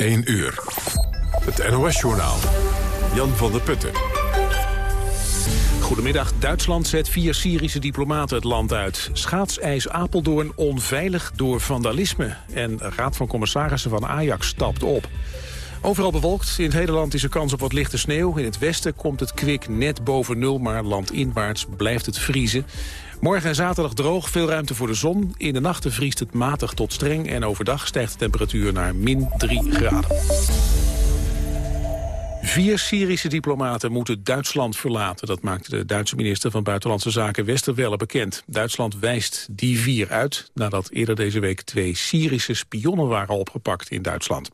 1 uur. Het NOS-journaal. Jan van der Putten. Goedemiddag. Duitsland zet vier Syrische diplomaten het land uit. Schaatsijs Apeldoorn onveilig door vandalisme. En Raad van Commissarissen van Ajax stapt op. Overal bewolkt. In het hele land is er kans op wat lichte sneeuw. In het westen komt het kwik net boven nul, maar landinwaarts blijft het vriezen. Morgen en zaterdag droog, veel ruimte voor de zon. In de nachten vriest het matig tot streng en overdag stijgt de temperatuur naar min 3 graden. Vier Syrische diplomaten moeten Duitsland verlaten. Dat maakte de Duitse minister van Buitenlandse Zaken Westerwelle bekend. Duitsland wijst die vier uit nadat eerder deze week twee Syrische spionnen waren opgepakt in Duitsland.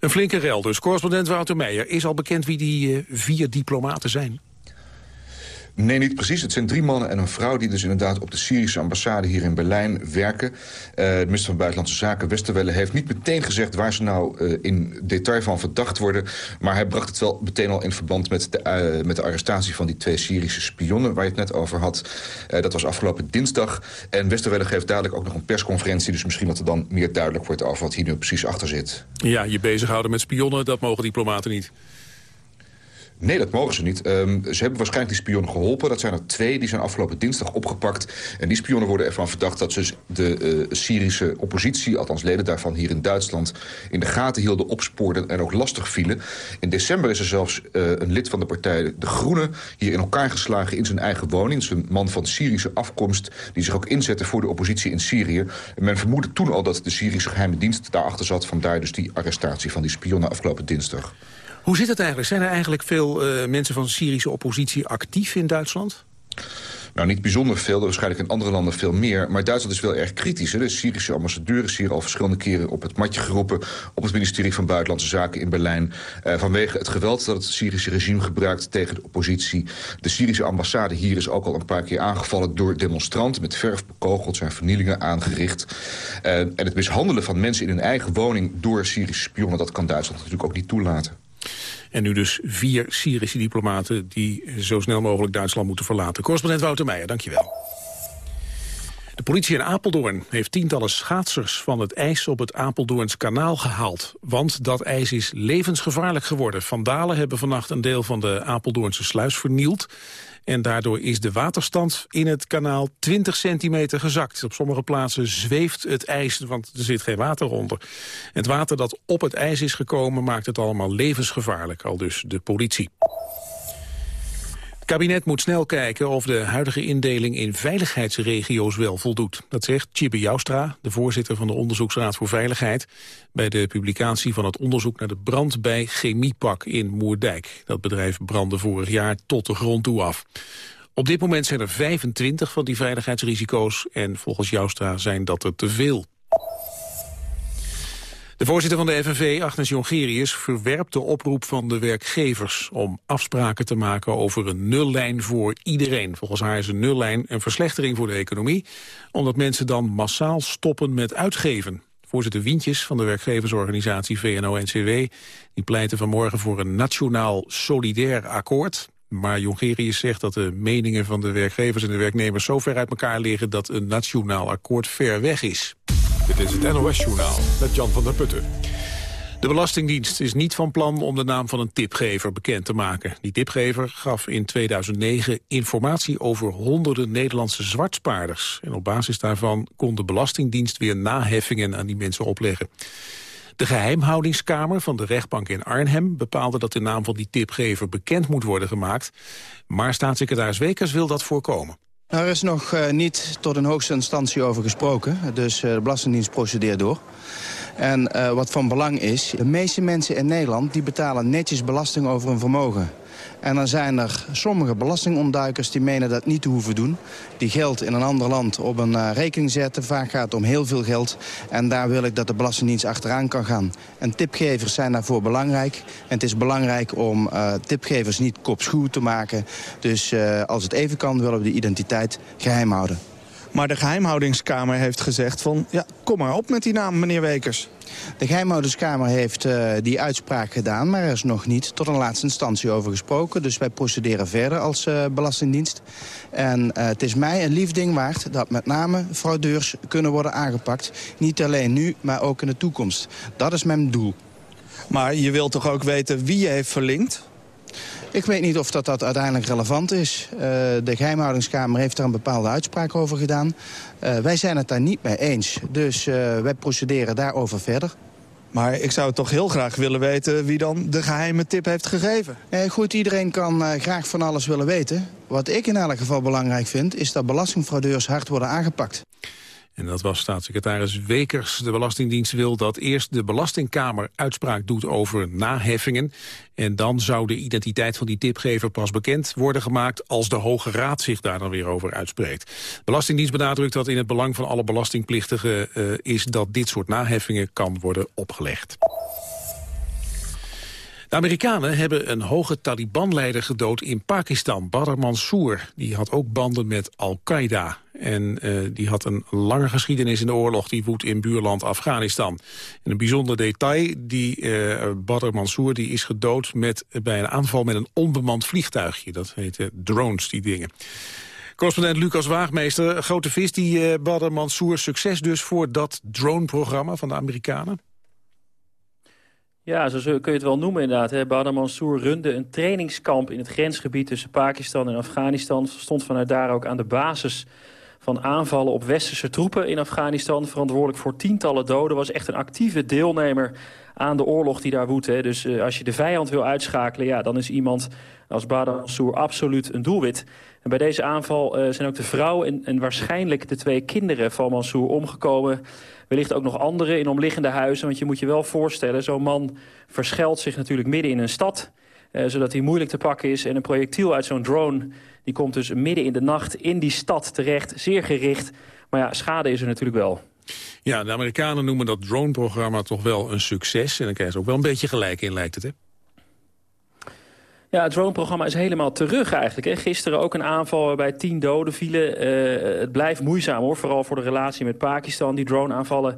Een flinke rel dus. Correspondent Wouter Meijer, is al bekend wie die uh, vier diplomaten zijn? Nee, niet precies. Het zijn drie mannen en een vrouw die dus inderdaad op de Syrische ambassade hier in Berlijn werken. Uh, de minister van Buitenlandse Zaken, Westerwelle, heeft niet meteen gezegd waar ze nou uh, in detail van verdacht worden. Maar hij bracht het wel meteen al in verband met de, uh, met de arrestatie van die twee Syrische spionnen waar je het net over had. dat was afgelopen dinsdag. En Westerwelle geeft dadelijk ook nog een persconferentie. Dus misschien dat er dan meer duidelijk wordt over wat hier nu precies achter zit. Ja, je bezighouden met spionnen, dat mogen diplomaten niet. Nee, dat mogen ze niet. Um, ze hebben waarschijnlijk die spionnen geholpen. Dat zijn er twee, die zijn afgelopen dinsdag opgepakt. En die spionnen worden ervan verdacht dat ze de uh, Syrische oppositie... althans leden daarvan hier in Duitsland... in de gaten hielden, opspoorden en ook lastig vielen. In december is er zelfs uh, een lid van de partij De Groenen... hier in elkaar geslagen in zijn eigen woning. Het is een man van Syrische afkomst... die zich ook inzette voor de oppositie in Syrië. En men vermoedde toen al dat de Syrische geheime dienst daarachter zat. Vandaar dus die arrestatie van die spionnen afgelopen dinsdag. Hoe zit het eigenlijk? Zijn er eigenlijk veel uh, mensen van de Syrische oppositie actief in Duitsland? Nou, niet bijzonder veel, waarschijnlijk in andere landen veel meer. Maar Duitsland is wel erg kritisch. De Syrische ambassadeur is hier al verschillende keren op het matje geroepen... op het ministerie van Buitenlandse Zaken in Berlijn... Uh, vanwege het geweld dat het Syrische regime gebruikt tegen de oppositie. De Syrische ambassade hier is ook al een paar keer aangevallen door demonstranten... met verf bekogeld, zijn vernielingen aangericht. Uh, en het mishandelen van mensen in hun eigen woning door Syrische spionnen... dat kan Duitsland natuurlijk ook niet toelaten. En nu dus vier Syrische diplomaten die zo snel mogelijk Duitsland moeten verlaten. Correspondent Wouter Meijer, dankjewel. De politie in Apeldoorn heeft tientallen schaatsers van het ijs op het Apeldoorns kanaal gehaald. Want dat ijs is levensgevaarlijk geworden. Vandalen hebben vannacht een deel van de Apeldoornse sluis vernield. En daardoor is de waterstand in het kanaal 20 centimeter gezakt. Op sommige plaatsen zweeft het ijs, want er zit geen water onder. Het water dat op het ijs is gekomen maakt het allemaal levensgevaarlijk, al dus de politie. Kabinet moet snel kijken of de huidige indeling in veiligheidsregio's wel voldoet. Dat zegt Tjibbe Joustra, de voorzitter van de Onderzoeksraad voor Veiligheid... bij de publicatie van het onderzoek naar de brand bij Chemiepak in Moerdijk. Dat bedrijf brandde vorig jaar tot de grond toe af. Op dit moment zijn er 25 van die veiligheidsrisico's... en volgens Joustra zijn dat er te veel. De voorzitter van de FNV, Agnes Jongerius, verwerpt de oproep van de werkgevers om afspraken te maken over een nullijn voor iedereen. Volgens haar is een nullijn een verslechtering voor de economie, omdat mensen dan massaal stoppen met uitgeven. Voorzitter Wientjes van de werkgeversorganisatie VNO-NCW... die pleiten vanmorgen voor een nationaal solidair akkoord. Maar Jongerius zegt dat de meningen van de werkgevers en de werknemers... zo ver uit elkaar liggen dat een nationaal akkoord ver weg is. Dit is het NOS-journaal met Jan van der Putten. De Belastingdienst is niet van plan om de naam van een tipgever bekend te maken. Die tipgever gaf in 2009 informatie over honderden Nederlandse zwartspaarders. En op basis daarvan kon de Belastingdienst weer naheffingen aan die mensen opleggen. De geheimhoudingskamer van de rechtbank in Arnhem bepaalde dat de naam van die tipgever bekend moet worden gemaakt. Maar staatssecretaris Wekers wil dat voorkomen. Er is nog uh, niet tot een hoogste instantie over gesproken. Dus uh, de Belastingdienst procedeert door. En uh, wat van belang is, de meeste mensen in Nederland... die betalen netjes belasting over hun vermogen. En dan zijn er sommige belastingontduikers die menen dat niet te hoeven doen. Die geld in een ander land op een uh, rekening zetten. Vaak gaat het om heel veel geld. En daar wil ik dat de Belastingdienst achteraan kan gaan. En tipgevers zijn daarvoor belangrijk. En het is belangrijk om uh, tipgevers niet kopschuw te maken. Dus als het even kan willen we de identiteit geheim houden. Maar de geheimhoudingskamer heeft gezegd van... ja, kom maar op met die naam, meneer Wekers. De geheimhouderskamer heeft uh, die uitspraak gedaan... maar er is nog niet tot een laatste instantie over gesproken. Dus wij procederen verder als uh, Belastingdienst. En uh, het is mij een lief ding waard dat met name fraudeurs kunnen worden aangepakt. Niet alleen nu, maar ook in de toekomst. Dat is mijn doel. Maar je wilt toch ook weten wie je heeft verlinkt? Ik weet niet of dat, dat uiteindelijk relevant is. Uh, de geheimhoudingskamer heeft daar een bepaalde uitspraak over gedaan. Uh, wij zijn het daar niet mee eens. Dus uh, wij procederen daarover verder. Maar ik zou toch heel graag willen weten wie dan de geheime tip heeft gegeven. Eh, goed, iedereen kan uh, graag van alles willen weten. Wat ik in elk geval belangrijk vind... is dat belastingfraudeurs hard worden aangepakt. En dat was staatssecretaris Wekers. De Belastingdienst wil dat eerst de Belastingkamer uitspraak doet over naheffingen. En dan zou de identiteit van die tipgever pas bekend worden gemaakt... als de Hoge Raad zich daar dan weer over uitspreekt. De Belastingdienst benadrukt dat in het belang van alle belastingplichtigen uh, is... dat dit soort naheffingen kan worden opgelegd. De Amerikanen hebben een hoge Taliban-leider gedood in Pakistan, Badr Mansour. Die had ook banden met Al-Qaeda. En uh, die had een lange geschiedenis in de oorlog die woedt in buurland Afghanistan. En een bijzonder detail, die uh, Badr Mansour die is gedood met, bij een aanval met een onbemand vliegtuigje. Dat heet drones, die dingen. Correspondent Lucas Waagmeester, grote vis, die uh, Badr Mansour. Succes dus voor dat drone-programma van de Amerikanen? Ja, zo kun je het wel noemen inderdaad. Hè. Mansour runde een trainingskamp in het grensgebied tussen Pakistan en Afghanistan. Stond vanuit daar ook aan de basis van aanvallen op westerse troepen in Afghanistan. Verantwoordelijk voor tientallen doden. Was echt een actieve deelnemer aan de oorlog die daar woedt. Dus uh, als je de vijand wil uitschakelen, ja, dan is iemand als Badr Mansour absoluut een doelwit. En bij deze aanval uh, zijn ook de vrouw en, en waarschijnlijk de twee kinderen van Mansour omgekomen. Wellicht ook nog anderen in omliggende huizen. Want je moet je wel voorstellen, zo'n man verschuilt zich natuurlijk midden in een stad. Uh, zodat hij moeilijk te pakken is. En een projectiel uit zo'n drone die komt dus midden in de nacht in die stad terecht. Zeer gericht. Maar ja, schade is er natuurlijk wel. Ja, de Amerikanen noemen dat drone-programma toch wel een succes. En dan krijgen ze ook wel een beetje gelijk in, lijkt het, hè? Ja, het drone-programma is helemaal terug eigenlijk. Hè. Gisteren ook een aanval waarbij tien doden vielen. Uh, het blijft moeizaam hoor, vooral voor de relatie met Pakistan. Die drone-aanvallen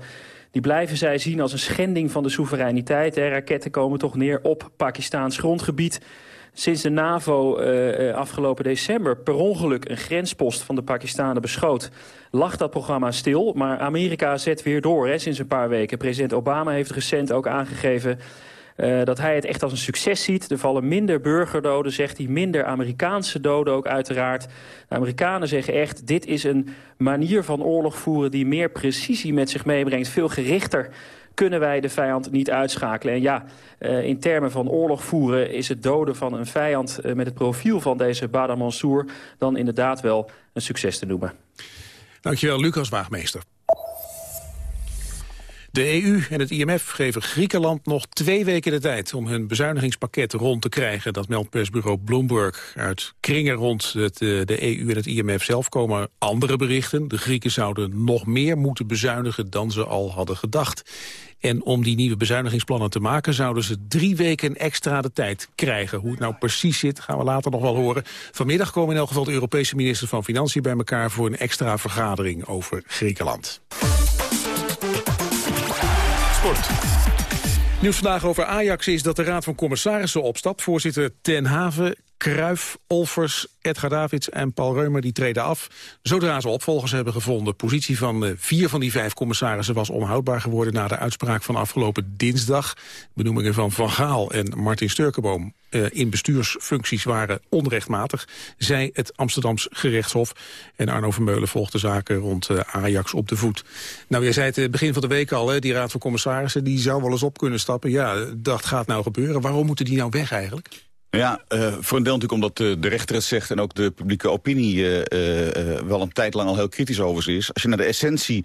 die blijven zij zien als een schending van de soevereiniteit. Raketten komen toch neer op Pakistaans grondgebied. Sinds de NAVO uh, afgelopen december per ongeluk een grenspost van de Pakistanen beschoot... lag dat programma stil, maar Amerika zet weer door hè, sinds een paar weken. President Obama heeft recent ook aangegeven uh, dat hij het echt als een succes ziet. Er vallen minder burgerdoden, zegt hij, minder Amerikaanse doden ook uiteraard. De Amerikanen zeggen echt, dit is een manier van oorlog voeren... die meer precisie met zich meebrengt, veel gerichter kunnen wij de vijand niet uitschakelen. En ja, uh, in termen van oorlog voeren is het doden van een vijand... Uh, met het profiel van deze Badr Mansour dan inderdaad wel een succes te noemen. Dankjewel, Lucas Waagmeester. De EU en het IMF geven Griekenland nog twee weken de tijd om hun bezuinigingspakket rond te krijgen. Dat meldt persbureau Bloomberg. Uit kringen rond het, eh, de EU en het IMF zelf komen andere berichten. De Grieken zouden nog meer moeten bezuinigen dan ze al hadden gedacht. En om die nieuwe bezuinigingsplannen te maken... zouden ze drie weken extra de tijd krijgen. Hoe het nou precies zit, gaan we later nog wel horen. Vanmiddag komen in elk geval de Europese ministers van Financiën bij elkaar... voor een extra vergadering over Griekenland. Nieuws vandaag over Ajax is dat de Raad van Commissarissen opstapt. Voorzitter Ten Haven, Kruif, Olvers, Edgar Davids en Paul Reumer die treden af. Zodra ze opvolgers hebben gevonden. De positie van uh, vier van die vijf commissarissen was onhoudbaar geworden... na de uitspraak van afgelopen dinsdag. Benoemingen van Van Gaal en Martin Sturkenboom uh, in bestuursfuncties waren onrechtmatig... zei het Amsterdams gerechtshof. En Arno Vermeulen volgt de zaken rond uh, Ajax op de voet. Nou, jij zei het begin van de week al, hè, die raad van commissarissen... die zou wel eens op kunnen stappen. Ja, dat gaat nou gebeuren. Waarom moeten die nou weg eigenlijk? Ja, uh, voor een deel natuurlijk omdat de, de rechter het zegt... en ook de publieke opinie uh, wel een tijd lang al heel kritisch over ze is. Als je naar de essentie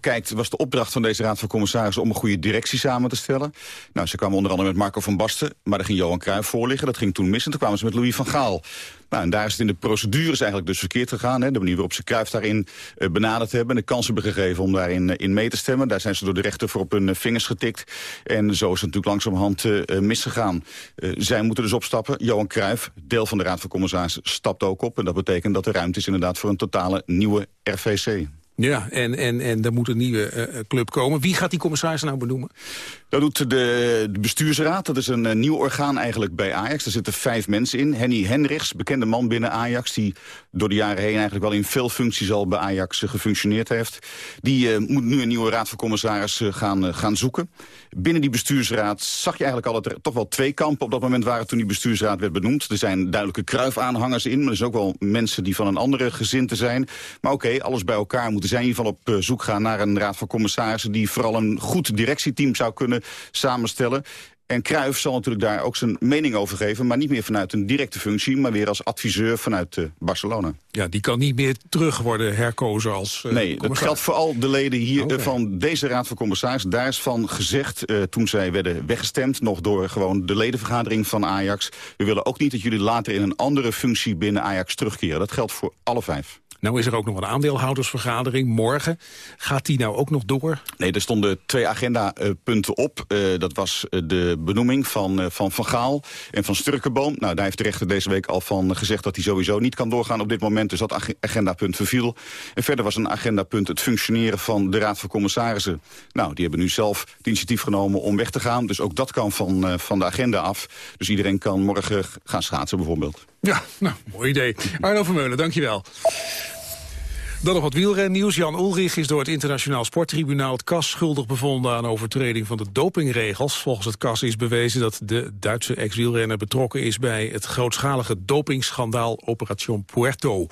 kijkt, was de opdracht van deze Raad van Commissarissen... om een goede directie samen te stellen. Nou, ze kwamen onder andere met Marco van Basten... maar daar ging Johan Cruijff voor liggen. Dat ging toen mis en toen kwamen ze met Louis van Gaal. Nou, en daar is het in de procedures eigenlijk dus verkeerd gegaan. Hè? De manier waarop ze Kruif daarin uh, benaderd hebben... en de kans hebben gegeven om daarin uh, in mee te stemmen. Daar zijn ze door de rechter voor op hun uh, vingers getikt. En zo is het natuurlijk langzamerhand misgegaan. zij moeten dus opstappen. Johan Cruijff, deel van de Raad van Commissarissen, stapt ook op. En dat betekent dat er ruimte is inderdaad voor een totale nieuwe RVC. Ja, en, en, en er moet een nieuwe uh, club komen. Wie gaat die commissaris nou benoemen? Dat doet de, de, bestuursraad. Dat is een uh, nieuw orgaan eigenlijk bij Ajax. Er zitten vijf mensen in. Henny Hendricks, bekende man binnen Ajax... die door de jaren heen eigenlijk wel in veel functies al bij Ajax gefunctioneerd heeft. Die moet nu een nieuwe raad van commissarissen gaan, gaan zoeken. Binnen die bestuursraad zag je eigenlijk al dat er toch wel twee kampen... op dat moment waren toen die bestuursraad werd benoemd. Er zijn duidelijke kruifaanhangers in... maar er zijn ook wel mensen die van een andere gezinte zijn. Maar oké, alles bij elkaar moeten zij in ieder geval op zoek gaan... naar een raad van commissarissen... die vooral een goed directieteam zou kunnen samenstellen. En Cruijff zal natuurlijk daar ook zijn mening over geven... maar niet meer vanuit een directe functie... maar weer als adviseur vanuit uh, Barcelona. Ja, die kan niet meer terug worden herkozen als uh, Nee, dat geldt vooral de leden hier okay. van deze Raad van Commissarissen. Daar is van gezegd, toen zij werden weggestemd... nog door gewoon de ledenvergadering van Ajax... we willen ook niet dat jullie later in een andere functie binnen Ajax terugkeren. Dat geldt voor alle vijf. Nou is er ook nog een aandeelhoudersvergadering morgen. Gaat die nou ook nog door? Nee, er stonden twee agendapunten op. Uh, dat was de benoeming van uh, Van, van Gaal en van Sturkenboom. Nou, daar heeft de rechter deze week al van gezegd dat hij sowieso niet kan doorgaan op dit moment. Dus dat agendapunt verviel. En verder was een agendapunt het functioneren van de Raad van Commissarissen. Nou, die hebben nu zelf het initiatief genomen om weg te gaan. Dus ook dat kan van, uh, van de agenda af. Dus iedereen kan morgen gaan schaatsen bijvoorbeeld. Ja, nou, mooi idee. Arno Vermeulen, dankjewel. Dan nog wat wielrennieuws. Jan Ulrich is door het internationaal sporttribunaal het KAS schuldig bevonden aan overtreding van de dopingregels. Volgens het KAS is bewezen dat de Duitse ex-wielrenner betrokken is bij het grootschalige dopingschandaal Operation Puerto.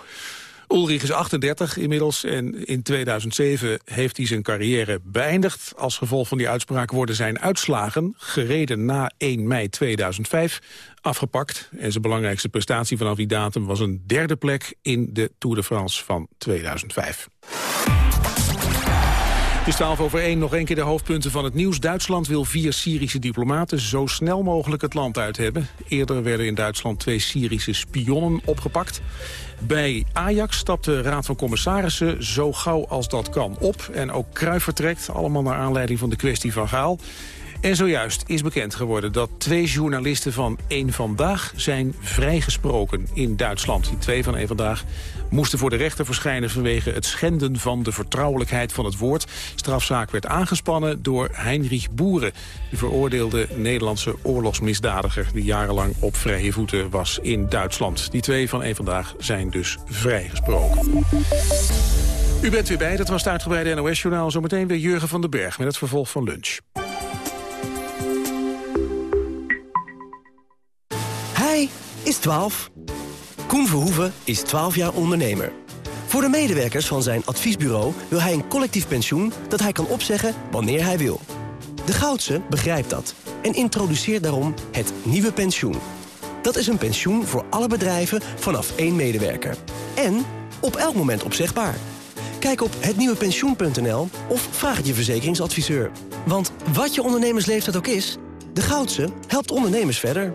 Ulrich is 38 inmiddels en in 2007 heeft hij zijn carrière beëindigd. Als gevolg van die uitspraak worden zijn uitslagen, gereden na 1 mei 2005, afgepakt. En zijn belangrijkste prestatie vanaf die datum was een derde plek in de Tour de France van 2005. Het is 12 over 1, nog een keer de hoofdpunten van het nieuws. Duitsland wil vier Syrische diplomaten zo snel mogelijk het land uit hebben. Eerder werden in Duitsland twee Syrische spionnen opgepakt. Bij Ajax stapt de Raad van Commissarissen zo gauw als dat kan op. En ook Kruijff vertrekt, allemaal naar aanleiding van de kwestie van Gaal. En zojuist is bekend geworden dat twee journalisten van Eén Vandaag zijn vrijgesproken in Duitsland. Die twee van Eén Vandaag moesten voor de rechter verschijnen vanwege het schenden van de vertrouwelijkheid van het woord. Strafzaak werd aangespannen door Heinrich Boeren, de veroordeelde Nederlandse oorlogsmisdadiger die jarenlang op vrije voeten was in Duitsland. Die twee van Eén Vandaag zijn dus vrijgesproken. U bent weer bij, dat was het uitgebreide NOS-journaal. Zometeen weer Jurgen van den Berg met het vervolg van lunch. Hij is 12. Koen Verhoeven is 12 jaar ondernemer. Voor de medewerkers van zijn adviesbureau wil hij een collectief pensioen... dat hij kan opzeggen wanneer hij wil. De Goudse begrijpt dat en introduceert daarom het nieuwe pensioen. Dat is een pensioen voor alle bedrijven vanaf één medewerker. En op elk moment opzegbaar. Kijk op hetnieuwepensioen.nl of vraag het je verzekeringsadviseur. Want wat je ondernemersleeftijd ook is... de Goudse helpt ondernemers verder.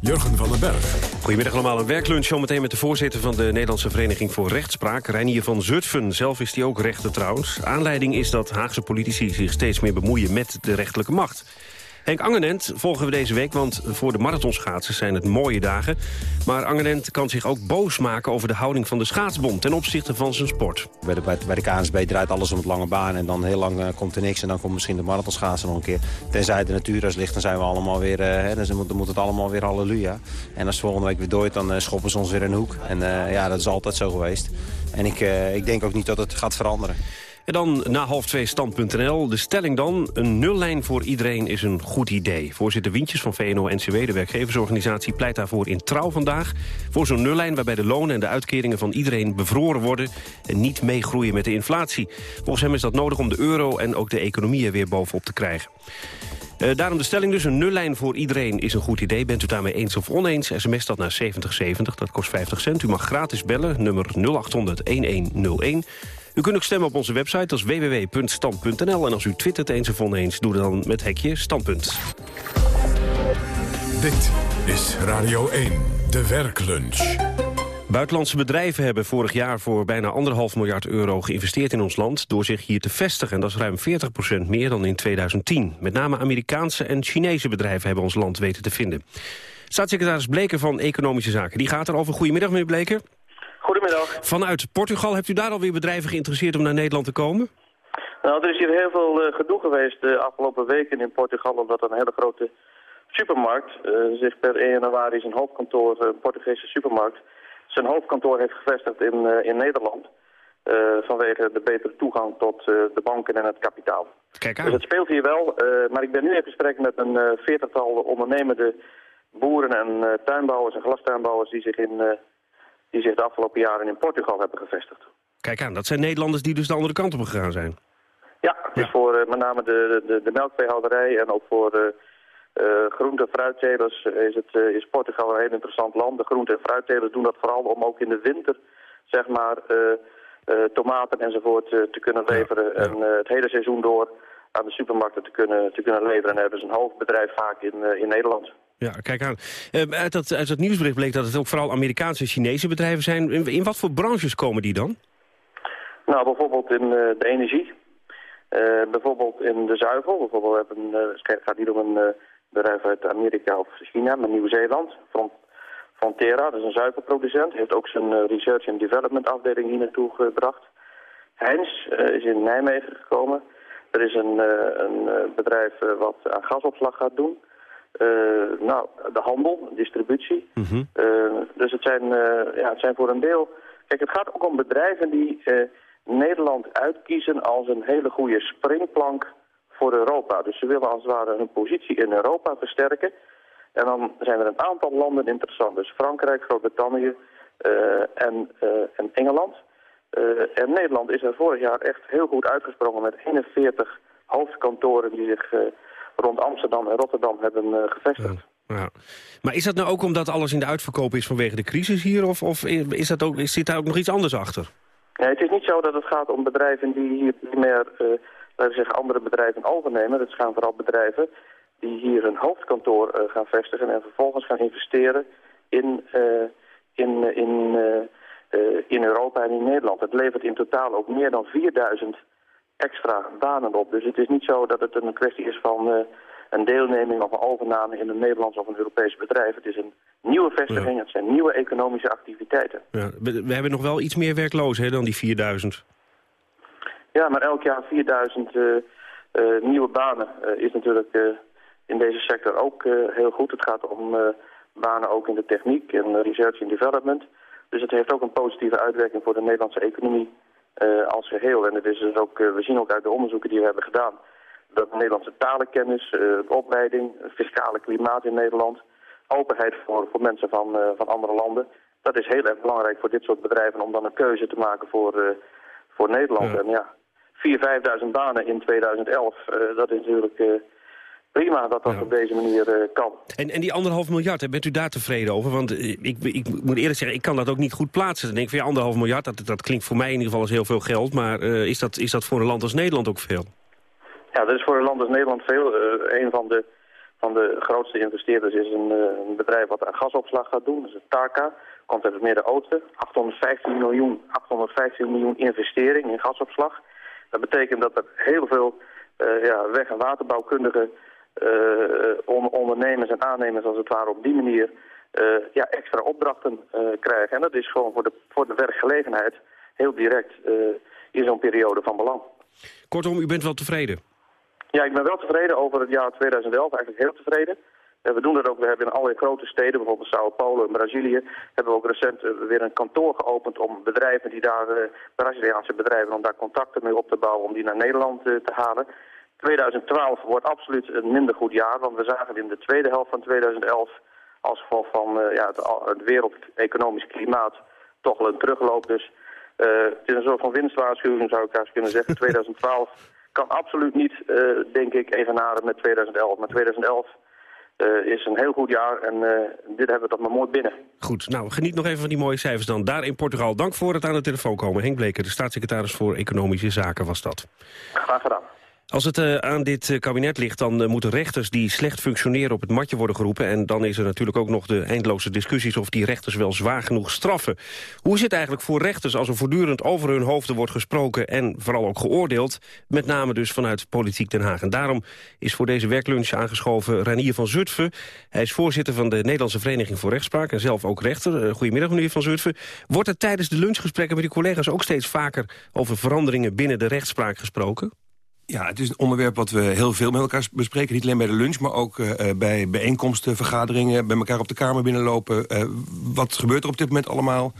Jurgen van den Berg. Goedemiddag allemaal. Een werklunch zometeen met de voorzitter van de Nederlandse Vereniging voor Rechtspraak, Reinier van Zutphen. Zelf is hij ook rechter trouwens. Aanleiding is dat Haagse politici zich steeds meer bemoeien met de rechterlijke macht. Henk Angenent volgen we deze week, want voor de marathonschaatsers zijn het mooie dagen. Maar Angenent kan zich ook boos maken over de houding van de schaatsbond ten opzichte van zijn sport. Bij de, bij de KNSB draait alles om het lange baan en dan heel lang uh, komt er niks. En dan komt misschien de marathonschaatsen nog een keer. Tenzij de natuurhuis ligt, dan zijn we allemaal weer, uh, hè, dan, moet, dan moet het allemaal weer halleluja. En als het volgende week weer dooit, dan uh, schoppen ze ons weer een hoek. En ja, dat is altijd zo geweest. En ik, ik denk ook niet dat het gaat veranderen. En dan na half twee stand.nl. De stelling dan, een nullijn voor iedereen is een goed idee. Voorzitter Wientjes van VNO-NCW, de werkgeversorganisatie... pleit daarvoor in trouw vandaag. Voor zo'n nullijn waarbij de lonen en de uitkeringen van iedereen bevroren worden... en niet meegroeien met de inflatie. Volgens hem is dat nodig om de euro en ook de economie er weer bovenop te krijgen. Uh, daarom de stelling dus, een nullijn voor iedereen is een goed idee. Bent u daarmee eens of oneens, sms dat naar 7070, dat kost 50 cent. U mag gratis bellen, nummer 0800-1101. U kunt ook stemmen op onze website, dat is www.stand.nl. En als u twittert eens of oneens, doe dan met hekje standpunt. Dit is Radio 1, de werklunch. Buitenlandse bedrijven hebben vorig jaar voor bijna anderhalf miljard euro geïnvesteerd in ons land door zich hier te vestigen. En dat is ruim 40% meer dan in 2010. Met name Amerikaanse en Chinese bedrijven hebben ons land weten te vinden. Staatssecretaris Bleker van Economische Zaken, die gaat erover. Goedemiddag meneer Bleker. Goedemiddag. Vanuit Portugal, hebt u daar alweer bedrijven geïnteresseerd om naar Nederland te komen? Nou, er is hier heel veel uh, gedoe geweest de afgelopen weken in Portugal... omdat een hele grote supermarkt uh, zich per 1 januari zijn hoofdkantoor, een uh, Portugese supermarkt zijn hoofdkantoor heeft gevestigd in, in Nederland. Vanwege de betere toegang tot de banken en het kapitaal. Kijk aan. Dus het speelt hier wel. maar ik ben nu in gesprek met een veertigtal ondernemende boeren en tuinbouwers en glastuinbouwers... Die zich, in, die zich de afgelopen jaren in Portugal hebben gevestigd. Kijk aan, dat zijn Nederlanders die dus de andere kant op gegaan zijn. Ja, dus ja. voor met name de, de, de melkveehouderij en ook voor... Uh, groente- en fruittelers is, het, is Portugal een heel interessant land. De groente- en fruittelers doen dat vooral om ook in de winter zeg maar, tomaten enzovoort te kunnen leveren. Ja, ja. En het hele seizoen door aan de supermarkten te kunnen, te kunnen leveren. En hebben ze een hoofdbedrijf vaak in, in Nederland. Ja, kijk aan. uit, dat, uit dat nieuwsbericht bleek dat het ook vooral Amerikaanse en Chinese bedrijven zijn. In, wat voor branches komen die dan? Nou, bijvoorbeeld in de energie. bijvoorbeeld in de zuivel. Bijvoorbeeld hebben, het gaat hier om een bedrijf uit Amerika of China, met Nieuw-Zeeland. Frontera, dat is een zuivelproducent, heeft ook zijn research en development afdeling hier naartoe gebracht. Heinz is in Nijmegen gekomen. Er is een, een bedrijf wat aan gasopslag gaat doen. Nou, de handel, distributie. Mm -hmm. dus het zijn, ja, het zijn voor een deel... Kijk, het gaat ook om bedrijven die Nederland uitkiezen als een hele goede springplank voor Europa. Dus ze willen als het ware hun positie in Europa versterken. En dan zijn er een aantal landen interessant. Dus Frankrijk, Groot-Brittannië uh, en, uh, en, Engeland. Uh, en Nederland is er vorig jaar echt heel goed uitgesprongen met 41 hoofdkantoren die zich rond Amsterdam en Rotterdam hebben gevestigd. Ja, ja. Maar is dat nou ook omdat alles in de uitverkoop is vanwege de crisis hier? Of, of is dat ook, zit daar ook nog iets anders achter? Nee, het is niet zo dat het gaat om bedrijven die hier primair laten we zeggen, andere bedrijven overnemen. Dat gaan vooral bedrijven die hier een hoofdkantoor uh, gaan vestigen en vervolgens gaan investeren in, uh, in, in, uh, in Europa en in Nederland. Het levert in totaal ook meer dan 4000 extra banen op. Dus het is niet zo dat het een kwestie is van een deelneming of een overname in een Nederlands of een Europees bedrijf. Het is een nieuwe vestiging, ja. het zijn nieuwe economische activiteiten. Ja, we, we, hebben nog wel iets meer werklozen dan die 4000. Ja, maar elk jaar 4000 uh, uh, nieuwe banen is natuurlijk in deze sector ook heel goed. Het gaat om banen ook in de techniek en research and development. Dus het heeft ook een positieve uitwerking voor de Nederlandse economie als geheel. En het is dus ook, we zien ook uit de onderzoeken die we hebben gedaan... dat de Nederlandse talenkennis, opleiding, het fiscale klimaat in Nederland... openheid voor, voor mensen van, van andere landen... dat is heel erg belangrijk voor dit soort bedrijven om dan een keuze te maken voor, voor Nederland. Ja. En ja, 4.000, 5.000 banen in 2011. Uh, dat is natuurlijk prima dat dat ja. op deze manier uh, kan. En, en die anderhalf miljard, bent u daar tevreden over? Want ik, ik moet eerlijk zeggen, ik kan dat ook niet goed plaatsen. Dan denk ik van ja, anderhalf miljard, dat, dat klinkt voor mij in ieder geval als heel veel geld. Maar is, dat, is dat voor een land als Nederland ook veel? Ja, dat is voor een land als Nederland veel. een van de, van de grootste investeerders is een, een bedrijf wat aan gasopslag gaat doen. Dat is het TACA komt uit het Midden-Oosten. 815 miljoen, 815 miljoen investering in gasopslag. Dat betekent dat er heel veel uh, ja, weg- en waterbouwkundige on ondernemers en aannemers als het ware op die manier uh, ja, extra opdrachten krijgen. En dat is gewoon voor de, voor de werkgelegenheid heel direct in zo'n periode van belang. Kortom, u bent wel tevreden? Ja, ik ben wel tevreden over het jaar 2011, eigenlijk heel tevreden. Eh, we doen dat ook, we hebben in allerlei grote steden, bijvoorbeeld Sao Paulo in Brazilië, hebben we ook recent eh, weer een kantoor geopend om bedrijven die daar, eh, Braziliaanse bedrijven, om daar contacten mee op te bouwen, om die naar Nederland eh, te halen. 2012 wordt absoluut een minder goed jaar, want we zagen in de tweede helft van 2011 als gevolg van eh, ja, het, het wereldeconomisch klimaat toch wel een terugloop. Dus eh, het is een soort van winstwaarschuwing, zou ik haast kunnen zeggen. 2012 kan absoluut niet, eh, denk ik, evenaren met 2011. Maar 2011 eh, is een heel goed jaar en dit hebben we toch maar mooi binnen. Goed, nou, geniet nog even van die mooie cijfers dan. Daar in Portugal. Dank voor het aan de telefoon komen. Henk Bleker, de staatssecretaris voor Economische Zaken was dat. Graag gedaan. Als het eh, aan dit eh, kabinet ligt, dan eh, moeten rechters die slecht functioneren op het matje worden geroepen. En dan is er natuurlijk ook nog de eindeloze discussies of die rechters wel zwaar genoeg straffen. Hoe is het eigenlijk voor rechters als er voortdurend over hun hoofden wordt gesproken en vooral ook geoordeeld? Met name dus vanuit Politiek Den Haag. En daarom is voor deze werklunch aangeschoven Ranier van Zutphen. Hij is voorzitter van de Nederlandse Vereniging voor Rechtspraak en zelf ook rechter. Goedemiddag meneer van Zutphen. Wordt er tijdens de lunchgesprekken met uw collega's ook steeds vaker over veranderingen binnen de rechtspraak gesproken? Ja, het is een onderwerp wat we heel veel met elkaar bespreken. Niet alleen bij de lunch, maar ook eh, bij bijeenkomsten, vergaderingen... bij elkaar op de kamer binnenlopen. Eh, wat gebeurt er op dit moment allemaal?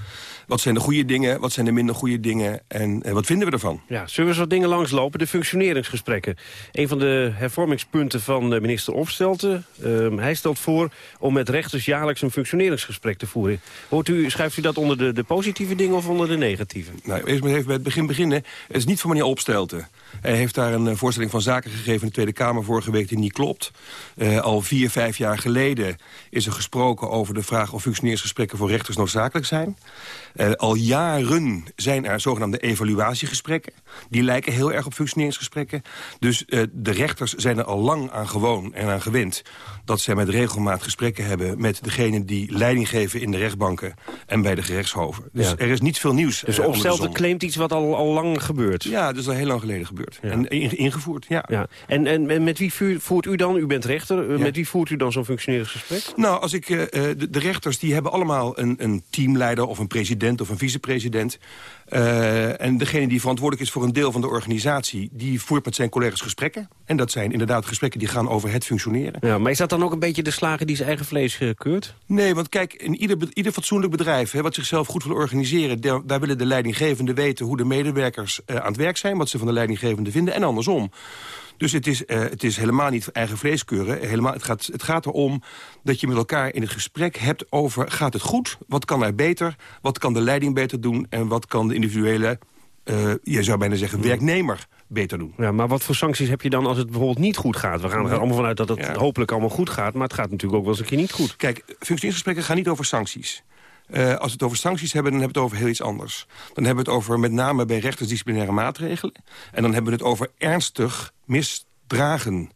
Wat zijn de goede dingen? Wat zijn de minder goede dingen? En eh, wat vinden we ervan? Ja, zullen we eens wat dingen langslopen? De functioneringsgesprekken. Een van de hervormingspunten van minister Opstelten. ehm, hij stelt voor om met rechters jaarlijks een functioneringsgesprek te voeren. Hoort u, schuift u dat onder de, de positieve dingen of onder de negatieve? Nou, eerst maar even bij het begin beginnen. Het is niet van meneer Opstelten. Hij heeft daar een eh, voorstelling van zaken gegeven in de Tweede Kamer vorige week die niet klopt. Eh, al vier, vijf jaar geleden is er gesproken over de vraag of functioneringsgesprekken voor rechters noodzakelijk zijn. Eh, al jaren zijn er zogenaamde evaluatiegesprekken. Die lijken heel erg op functioneringsgesprekken. Dus eh, de rechters zijn er al lang aan gewoon en aan gewend... dat zij met regelmaat gesprekken hebben met degene die leiding geven in de rechtbanken en bij de gerechtshoven. Dus Ja. er is niet veel nieuws. Dus eh, zon. claimt iets wat al, al lang gebeurt. Ja, dat is al heel lang geleden gebeurd. En in- ingevoerd, ja. Ja. En, en, met wie voert u dan, u bent rechter, met wie voert u dan zo'n functioneringsgesprek? Nou, als ik, de, de rechters die hebben allemaal een, een teamleider of een president of een vicepresident. Eh, en degene die verantwoordelijk is voor een deel van de organisatie... die voert met zijn collega's gesprekken. En dat zijn inderdaad gesprekken die gaan over het functioneren. Ja, maar is dat dan ook een beetje de slager die zijn eigen vlees eh, keurt? Nee, want kijk, in ieder, ieder fatsoenlijk bedrijf... Hè, wat zichzelf goed wil organiseren... daar, daar willen de leidinggevenden weten hoe de medewerkers eh, aan het werk zijn... wat ze van de leidinggevende vinden en andersom. Dus het is, eh, het is helemaal niet eigen vlees keuren. Helemaal, het, gaat, het gaat erom dat je met elkaar in het gesprek hebt over... gaat het goed? Wat kan er beter? Wat kan de leiding beter doen? En wat kan de individuele, eh, je zou bijna zeggen, werknemer beter doen? Ja, maar wat voor sancties heb je dan als het bijvoorbeeld niet goed gaat? We gaan er allemaal vanuit dat het Ja. hopelijk allemaal goed gaat... maar het gaat natuurlijk ook wel eens een keer niet goed. Kijk, functioneringsgesprekken gaan niet over sancties. Eh, als we het over sancties hebben, dan hebben we het over heel iets anders. Dan hebben we het over met name bij rechters disciplinaire maatregelen. En dan hebben we het over ernstig misdragen.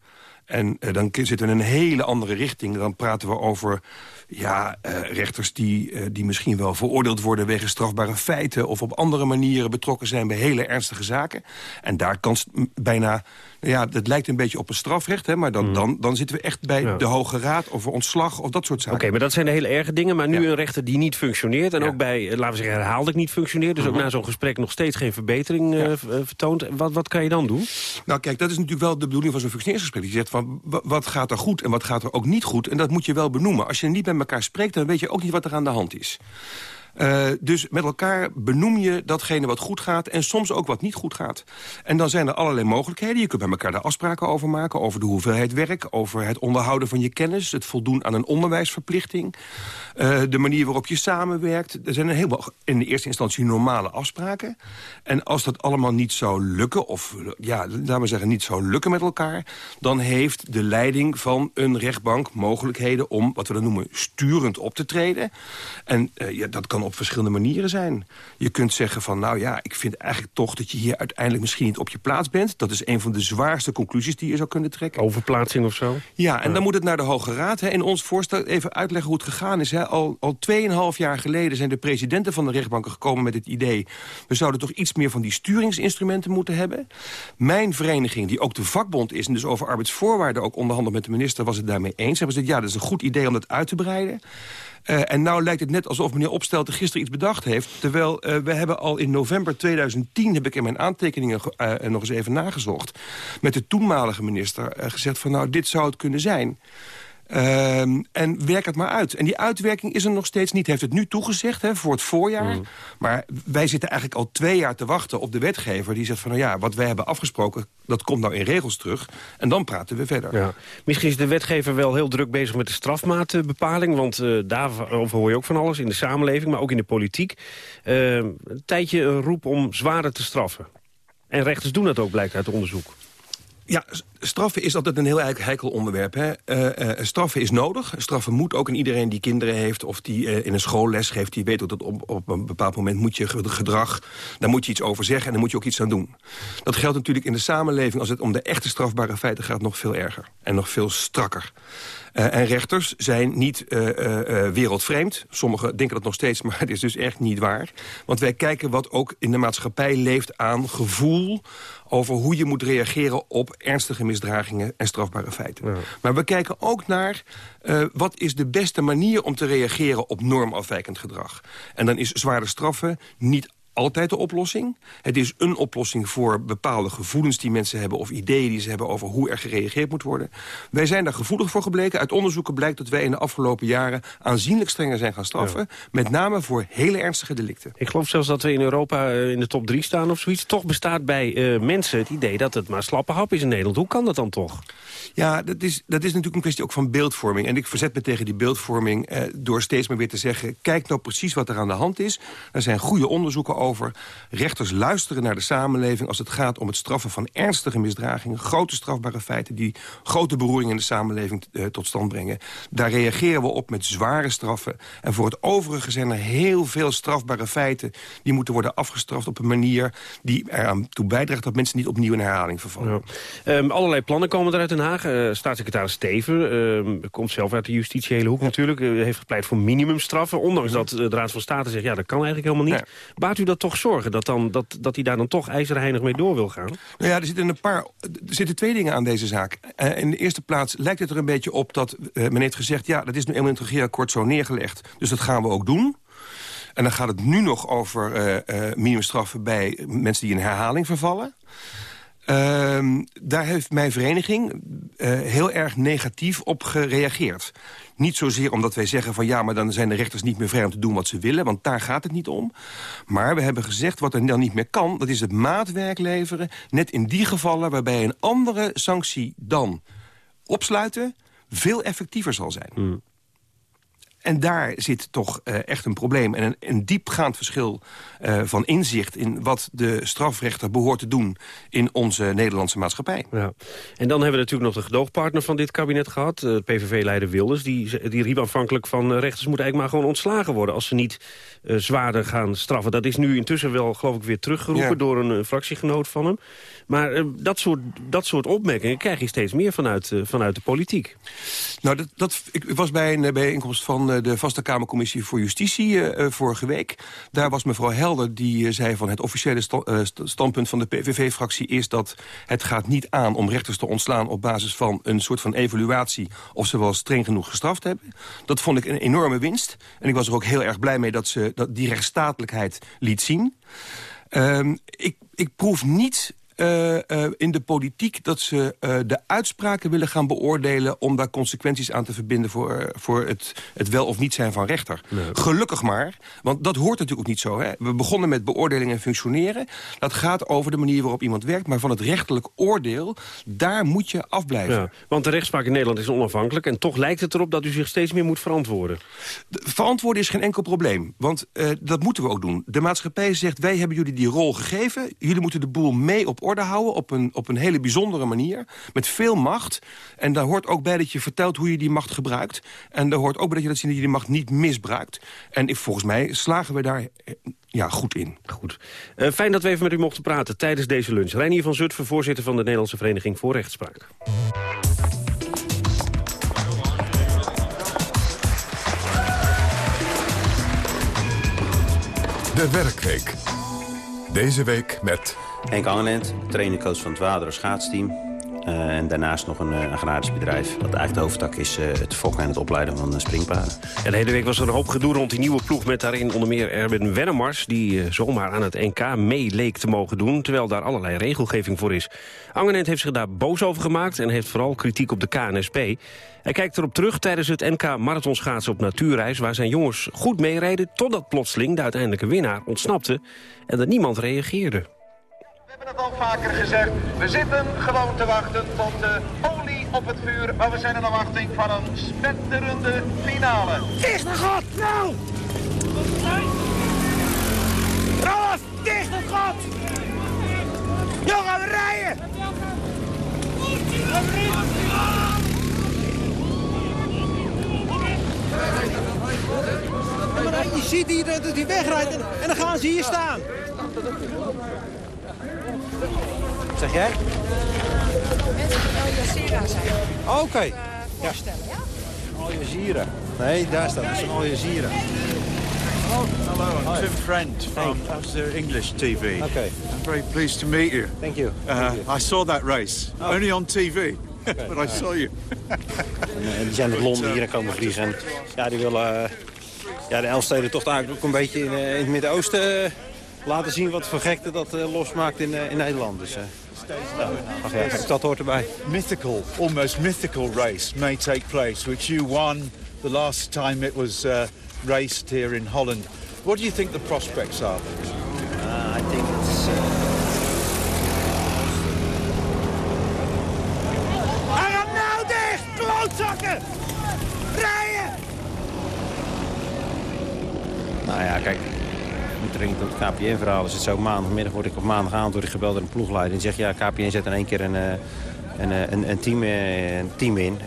En eh, dan zitten we in een hele andere richting. Dan praten we over ja, eh, rechters die, die misschien wel veroordeeld worden... wegens strafbare feiten of op andere manieren betrokken zijn... bij hele ernstige zaken. En daar kan bijna... Ja, dat lijkt een beetje op een strafrecht, hè, maar dan, dan, dan zitten we echt bij. Ja. de Hoge Raad... over ontslag of dat soort zaken. Oké, maar dat zijn de hele erge dingen. Maar nu een rechter die niet functioneert... en ook bij, eh, laten we zeggen, herhaaldelijk niet functioneert... dus ook Mhm. na zo'n gesprek nog steeds geen verbetering eh, vertoont. Wat, wat kan je dan doen? Nou kijk, dat is natuurlijk wel de bedoeling van zo'n functioneringsgesprek. Je zegt van, wa- wat gaat er goed en wat gaat er ook niet goed? En dat moet je wel benoemen. Als je niet met elkaar spreekt, dan weet je ook niet wat er aan de hand is. Eh, dus met elkaar benoem je datgene wat goed gaat... en soms ook wat niet goed gaat. En dan zijn er allerlei mogelijkheden. Je kunt met elkaar daar afspraken over maken... over de hoeveelheid werk, over het onderhouden van je kennis... het voldoen aan een onderwijsverplichting... eh, de manier waarop je samenwerkt. Er zijn een heleboel in de eerste instantie normale afspraken. En als dat allemaal niet zou lukken... of ja, laten we zeggen niet zou lukken met elkaar... dan heeft de leiding van een rechtbank mogelijkheden... om wat we dan noemen sturend op te treden. En eh, ja, dat kan op verschillende manieren zijn. Je kunt zeggen van, nou ja, ik vind eigenlijk toch... dat je hier uiteindelijk misschien niet op je plaats bent. Dat is een van de zwaarste conclusies die je zou kunnen trekken. Overplaatsing of zo? Ja, en dan moet het naar de Hoge Raad. Hè. In ons voorstel even uitleggen hoe het gegaan is. Hè. Al, al 2,5 jaar geleden zijn de presidenten van de rechtbanken gekomen met het idee... we zouden toch iets meer van die sturingsinstrumenten moeten hebben. Mijn vereniging, die ook de vakbond is... en dus over arbeidsvoorwaarden ook onderhandeld met de minister... was het daarmee eens. Hebben ze gezegd, ja, dat is een goed idee om dat uit te breiden. Eh, en nou lijkt het net alsof meneer Opstelten gisteren iets bedacht heeft. Terwijl eh, we hebben al in november 2010, heb ik in mijn aantekeningen ge- eh, nog eens even nagezocht... met de toenmalige minister gezegd van nou, dit zou het kunnen zijn... Ehm, en werk het maar uit. En die uitwerking is er nog steeds niet. Heeft het nu toegezegd hè, voor het voorjaar. Mm. Maar wij zitten eigenlijk al twee jaar te wachten op de wetgever. Die zegt van, nou ja, wat wij hebben afgesproken... dat komt nou in regels terug. En dan praten we verder. Ja. Misschien is de wetgever wel heel druk bezig met de strafmaatbepaling. Want uh, daarover hoor je ook van alles in de samenleving, maar ook in de politiek. Uh, een tijdje een roep om zwaarder te straffen. En rechters doen dat ook, blijkt uit onderzoek. Ja, straffen is altijd een heel heikel onderwerp. Hè. Uh, uh, straffen is nodig. Straffen moet ook. En iedereen die kinderen heeft of die in een school les geeft... die weet dat op, op een bepaald moment moet je gedrag... daar moet je iets over zeggen en daar moet je ook iets aan doen. Dat geldt natuurlijk in de samenleving... als het om de echte strafbare feiten gaat nog veel erger. En nog veel strakker. En rechters zijn niet wereldvreemd. Sommigen denken dat nog steeds, maar het is dus echt niet waar. Want wij kijken wat ook in de maatschappij leeft aan gevoel over hoe je moet reageren op ernstige misdragingen en strafbare feiten. Ja. Maar we kijken ook naar uh, wat is de beste manier om te reageren op normafwijkend gedrag. En dan is zware straffen niet altijd de oplossing. Het is een oplossing voor bepaalde gevoelens die mensen hebben... of ideeën die ze hebben over hoe er gereageerd moet worden. Wij zijn daar gevoelig voor gebleken. Uit onderzoeken blijkt dat wij in de afgelopen jaren... aanzienlijk strenger zijn gaan straffen. Ja. Met name voor hele ernstige delicten. Ik geloof zelfs dat we in Europa in de top 3 staan of zoiets. Toch bestaat bij uh, mensen het idee dat het maar slappe hap is in Nederland. Hoe kan dat dan toch? Ja, dat is, dat is natuurlijk een kwestie ook van beeldvorming. En ik verzet me tegen die beeldvorming eh, door steeds maar weer te zeggen... kijk nou precies wat er aan de hand is. Er zijn goede onderzoeken over. Rechters luisteren naar de samenleving als het gaat om het straffen van ernstige misdragingen. Grote strafbare feiten die grote beroering in de samenleving uh, tot stand brengen. Daar reageren we op met zware straffen. En voor het overige zijn er heel veel strafbare feiten... die moeten worden afgestraft op een manier die eraan toe bijdraagt... dat mensen niet opnieuw in herhaling vervallen. Ja. Um, allerlei plannen komen eruit Den Haag. Uh, staatssecretaris Steven uh, komt zelf uit de justitiële hoek natuurlijk. Uh, heeft gepleit voor minimumstraffen. Ondanks dat de Raad van State zegt, ja, dat kan eigenlijk helemaal niet. Nee. Baart u dat toch zorgen dat, dan, dat, dat hij daar dan toch ijzerheinig mee door wil gaan? Nou ja, er zitten een paar. Er zitten twee dingen aan deze zaak. In de eerste plaats lijkt het er een beetje op dat men heeft gezegd... ja, dat is nu eenmaal in het regeerakkoord zo neergelegd. Dus dat gaan we ook doen. En dan gaat het nu nog over minimumstraffen bij mensen die in herhaling vervallen. Uh, daar heeft mijn vereniging uh, heel erg negatief op gereageerd. Niet zozeer omdat wij zeggen van ja, maar dan zijn de rechters niet meer vrij om te doen wat ze willen. Want daar gaat het niet om. Maar we hebben gezegd wat er dan niet meer kan, dat is het maatwerk leveren. Net in die gevallen waarbij een andere sanctie dan opsluiten veel effectiever zal zijn. Mm. En daar zit toch uh, echt een probleem. En een, een diepgaand verschil uh, van inzicht in wat de strafrechter behoort te doen in onze Nederlandse maatschappij. Ja. En dan hebben we natuurlijk nog de gedoogpartner van dit kabinet gehad. Uh, PVV-leider Wilders. Die, die riep aanvankelijk van rechters moeten eigenlijk maar gewoon ontslagen worden als ze niet zwaarder gaan straffen. Dat is nu intussen wel geloof ik weer teruggeroepen ja. door een fractiegenoot van hem. Maar dat, soort, dat soort opmerkingen krijg je steeds meer vanuit, vanuit de politiek. Nou, dat, dat, ik was bij een bijeenkomst van de Vaste Kamercommissie voor Justitie vorige week. Daar was mevrouw Helder die zei van het officiële sta standpunt van de PVV-fractie is dat het gaat niet aan om rechters te ontslaan op basis van een soort van evaluatie of ze wel streng genoeg gestraft hebben. Dat vond ik een enorme winst. En ik was er ook heel erg blij mee dat ze dat die rechtsstatelijkheid liet zien. Um, ik, ik proef niet uh, uh, in de politiek dat ze uh, de uitspraken willen gaan beoordelen... om daar consequenties aan te verbinden voor, voor het, het wel of niet zijn van rechter. Nee. Gelukkig maar, want dat hoort natuurlijk ook niet zo. Hè? We begonnen met beoordeling en functioneren. Dat gaat over de manier waarop iemand werkt. Maar van het rechtelijk oordeel, daar moet je afblijven. Ja, want de rechtspraak in Nederland is onafhankelijk... en toch lijkt het erop dat u zich steeds meer moet verantwoorden. De, verantwoorden is geen enkel probleem, want dat moeten we ook doen. De maatschappij zegt, wij hebben jullie die rol gegeven. Jullie moeten de boel mee op orde houden op een, op een hele bijzondere manier. Met veel macht. En daar hoort ook bij dat je vertelt hoe je die macht gebruikt. En daar hoort ook bij dat je dat ziet dat je die macht niet misbruikt. En ik, volgens mij slagen we daar ja, goed in. Goed. Uh, fijn dat we even met u mochten praten tijdens deze lunch. Reinier van Zutphen, voorzitter van de Nederlandse Vereniging voor Rechtspraak. De Werkweek. Deze week met... Henk Angenent, trainercoach van het Waderen schaatsteam. Eh, en daarnaast nog een uh, agrarisch bedrijf. Dat eigenlijk de hoofdtak is uh, het fokken en het opleiden van springpaarden. En de hele week was er een hoop gedoe rond die nieuwe ploeg... met daarin onder meer Erwin Wennemars... die zomaar aan het NK mee leek te mogen doen... terwijl daar allerlei regelgeving voor is. Angenent heeft zich daar boos over gemaakt... en heeft vooral kritiek op de KNSB. Hij kijkt erop terug tijdens het NK Marathonschaatsen op natuurreis... waar zijn jongens goed meereden totdat plotseling de uiteindelijke winnaar ontsnapte... en er niemand reageerde hebben het al vaker gezegd. We zitten gewoon te wachten tot de olie op het vuur. Maar we zijn in afwachting van een spetterende finale. Dicht de gat, nou! Rolf, dicht het gat! Jongen, we rijden! Je ziet hier dat hij wegrijdt en dan gaan ze hier staan. Zeg jij? Mensen die Al Jazeera zijn. Oké. Okay. Uh, voorstellen, ja? Al Jazeera. Nee, daar staat. Dat is een Al Jazeera. Oh, hello, I'm Tim Friend from English TV. Okay. I'm very pleased to meet you. Thank you. Uh, Thank you. I saw that race, oh. only on TV. Okay. but I saw you. en, die zijn met Londen hier komen vliegen. En, ja, die willen uh, ja, de Elfstedentocht eigenlijk ook een beetje in, uh, in het Midden-Oosten laten zien wat voor gekte dat uh, losmaakt in, uh, in Nederland. Dus, uh, ach ja, dat hoort erbij. Mythical, almost mythical race may take place, which you won the last time it was uh, raced here in Holland. What do you think the prospects are? Uh, I think it's... Hij gaat nou dicht! Klootzakken! Rijden! Nou ja, kijk, betrekking tot het KPN-verhaal is het zo. Maandagmiddag word ik op maandagavond door ik gebeld door een ploegleider. En zegt ja, KPN zet in één keer een, een, een, een, team, een team in.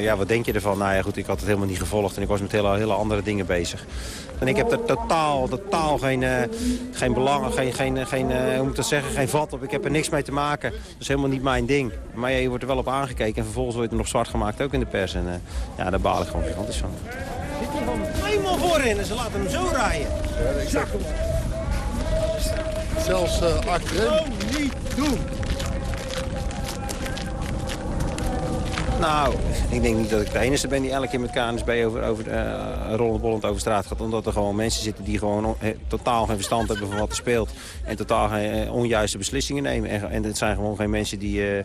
Ja, wat denk je ervan? Nou ja, goed, ik had het helemaal niet gevolgd. En ik was met hele, hele andere dingen bezig. En ik heb er totaal, totaal geen, uh, geen belang, geen, geen, geen, hoe moet dat zeggen, geen vat op. Ik heb er niks mee te maken. Dat is helemaal niet mijn ding. Maar ja, je wordt er wel op aangekeken. En vervolgens wordt er nog zwart gemaakt, ook in de pers. En ja, daar baal ik gewoon gigantisch van. Voorin en ze laten hem zo rijden. Ja, Zelfs uh, achterin. Oh, niet doen! Nou, ik denk niet dat ik de enige ben die elke keer met KNSB over, over, uh, rollenbollend over straat gaat. Omdat er gewoon mensen zitten die gewoon totaal geen verstand hebben van wat er speelt. En totaal geen uh, onjuiste beslissingen nemen. En, en het zijn gewoon geen mensen die... Uh,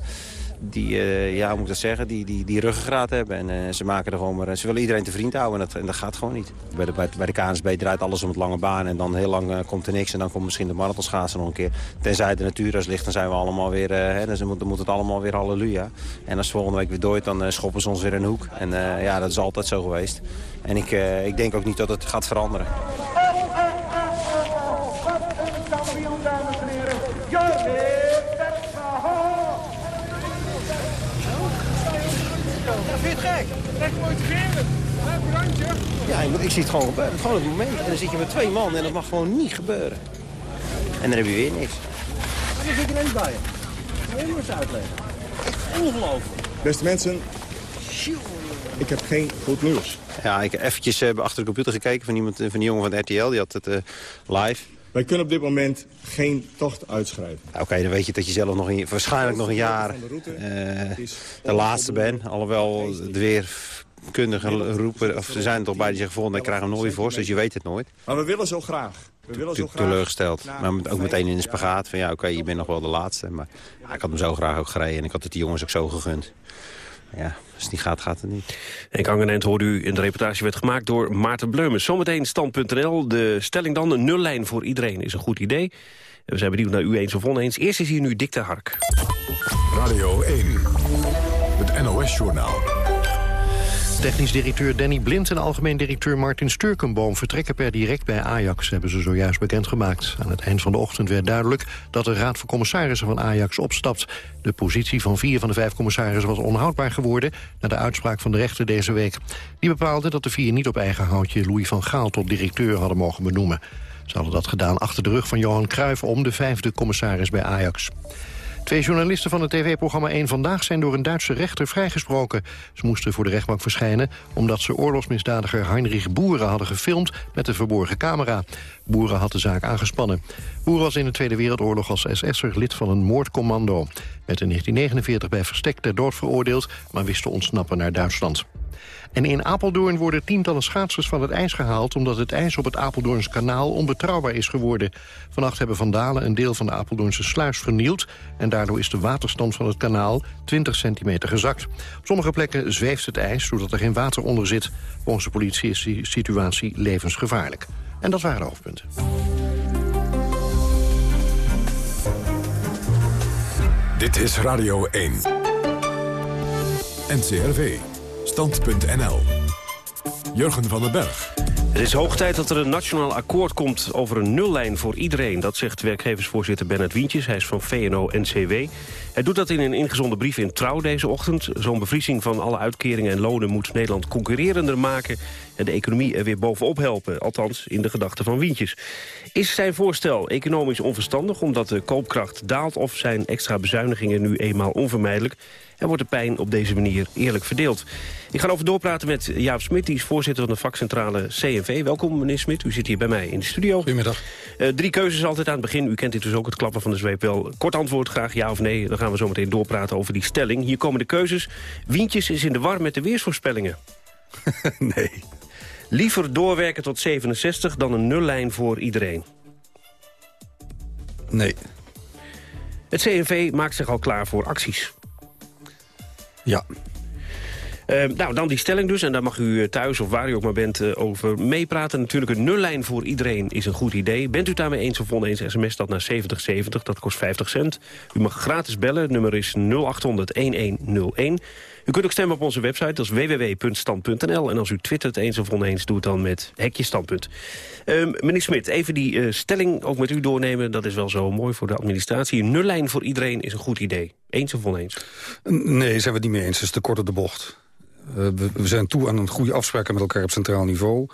die, uh, ja, moet ik dat zeggen, die, die, die ruggengraat hebben. En uh, ze maken er gewoon maar, ze willen iedereen te vriend houden en dat, en dat gaat gewoon niet. Bij de, bij, de KNSB draait alles om het lange baan en dan heel lang uh, komt er niks. En dan komt misschien de marathonschaatsen nog een keer. Tenzij de natuurhuis ligt, dan zijn we allemaal weer, hè, dan, moet, dan het allemaal weer halleluja. En als volgende week weer dooit, dan schoppen ze ons weer een hoek. En ja, dat is altijd zo geweest. En ik, ik denk ook niet dat het gaat veranderen. Ja, ik zie het gewoon gebeuren. Gewoon het moment. En dan zit je met twee man en dat mag gewoon niet gebeuren. En dan heb je weer niks. Maar dan zit je er niet bij. Moet je eens uitleggen. Ongelooflijk. Beste mensen, ik heb geen goed nieuws. Ja, ik heb eventjes uh, achter de computer gekeken van, iemand, van die jongen van de RTL. Die had het uh, live. Wij kunnen op dit moment geen tocht uitschrijven. Oké, okay, dan weet je dat je zelf nog een, waarschijnlijk nog een jaar uh, de laatste bent. Alhoewel de weerkundigen roepen, of ze zijn er toch bij die zeggen volgende krijgen we nooit voor, dus je weet het nooit. Maar we willen zo graag. We willen zo graag. Teleurgesteld. Maar ook meteen in de spagaat van ja, oké, okay, je bent nog wel de laatste. Maar ja, ik had hem zo graag ook gereden en ik had het die jongens ook zo gegund. Ja, als het niet gaat, gaat het niet. En Angenent hoorde u in de reportage werd gemaakt door Maarten Bleumen. Zometeen stand.nl. De stelling dan, een nullijn voor iedereen is een goed idee. We zijn benieuwd naar u eens of oneens. Eerst is hier nu Dick de Hark. Radio 1, het NOS-journaal. Technisch directeur Danny Blind en algemeen directeur Martin Sturkenboom... vertrekken per direct bij Ajax, hebben ze zojuist bekendgemaakt. Aan het eind van de ochtend werd duidelijk dat de Raad van Commissarissen van Ajax opstapt. De positie van vier van de vijf commissarissen was onhoudbaar geworden... na de uitspraak van de rechter deze week. Die bepaalde dat de vier niet op eigen houtje Louis van Gaal tot directeur hadden mogen benoemen. Ze hadden dat gedaan achter de rug van Johan Cruijff om de vijfde commissaris bij Ajax. Twee journalisten van het tv-programma 1 Vandaag zijn door een Duitse rechter vrijgesproken. Ze moesten voor de rechtbank verschijnen omdat ze oorlogsmisdadiger Heinrich Boeren hadden gefilmd met een verborgen camera. Boeren had de zaak aangespannen. Boeren was in de Tweede Wereldoorlog als SS'er lid van een moordcommando. Werd in 1949 bij verstek ter dood veroordeeld, maar wist te ontsnappen naar Duitsland. En in Apeldoorn worden tientallen schaatsers van het ijs gehaald... omdat het ijs op het Apeldoorns kanaal onbetrouwbaar is geworden. Vannacht hebben vandalen een deel van de Apeldoornse sluis vernield... en daardoor is de waterstand van het kanaal 20 centimeter gezakt. Op sommige plekken zweeft het ijs, zodat er geen water onder zit. Volgens de politie is die situatie levensgevaarlijk. En dat waren de hoofdpunten. Dit is Radio 1. NCRV. Stand.nl. Jurgen van den Berg. Het is hoog tijd dat er een nationaal akkoord komt over een nullijn voor iedereen. Dat zegt werkgeversvoorzitter Bernard Wientjes. Hij is van VNO-NCW. Hij doet dat in een ingezonden brief in Trouw deze ochtend. Zo'n bevriezing van alle uitkeringen en lonen moet Nederland concurrerender maken... en de economie er weer bovenop helpen. Althans, in de gedachten van Wientjes. Is zijn voorstel economisch onverstandig omdat de koopkracht daalt... of zijn extra bezuinigingen nu eenmaal onvermijdelijk? En wordt de pijn op deze manier eerlijk verdeeld? Ik ga over doorpraten met Jaap Smit, die is voorzitter van de vakcentrale CNV. Welkom, meneer Smit. U zit hier bij mij in de studio. Goedemiddag. Uh, drie keuzes altijd aan het begin. U kent dit dus ook, het klappen van de zweep wel. Kort antwoord graag, ja of nee. Dan gaan we zo meteen doorpraten over die stelling. Hier komen de keuzes. Wientjes is in de war met de weersvoorspellingen. nee. Liever doorwerken tot 67 dan een nullijn voor iedereen. Nee. Het CNV maakt zich al klaar voor acties. Ja. Uh, nou, dan die stelling dus. En daar mag u thuis of waar u ook maar bent uh, over meepraten. Natuurlijk een nullijn voor iedereen is een goed idee. Bent u daarmee eens of oneens, sms dat naar 7070. Dat kost 50 cent. U mag gratis bellen. Nummer is 0800-1101. U kunt ook stemmen op onze website. Dat is www.stand.nl. En als u twittert eens of oneens, doe het dan met hekje standpunt. Uh, meneer Smit, even die uh, stelling ook met u doornemen. Dat is wel zo mooi voor de administratie. Een nullijn voor iedereen is een goed idee. Eens of oneens? Nee, zijn we het niet mee eens. Het is te kort op de bocht. Uh, we, we, zijn toe aan een goede afspraken met elkaar op centraal niveau.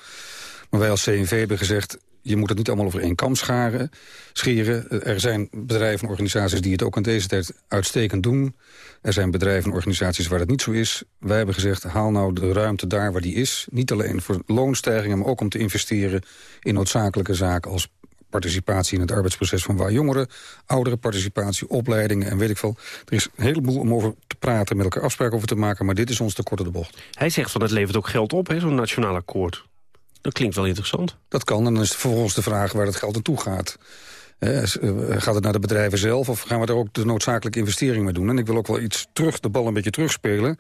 Maar wij als CNV hebben gezegd... je moet het niet allemaal over één kam scharen, scheren. Er zijn bedrijven en organisaties die het ook aan deze tijd uitstekend doen. Er zijn bedrijven en organisaties waar het niet zo is. Wij hebben gezegd, haal nou de ruimte daar waar die is. Niet alleen voor loonstijgingen, maar ook om te investeren... in noodzakelijke zaken als participatie in het arbeidsproces van waar jongeren, oudere participatie, opleidingen en weet ik veel. Er is een heleboel om over te praten, met elkaar afspraken over te maken, maar dit is ons te kort de bocht. Hij zegt van het levert ook geld op, zo'n nationaal akkoord. Dat klinkt wel interessant. Dat kan, en dan is vervolgens de vraag waar het geld naartoe gaat. Eh, gaat het naar de bedrijven zelf of gaan we daar ook de noodzakelijke investering mee doen? En ik wil ook wel iets terug, de bal een beetje terugspelen.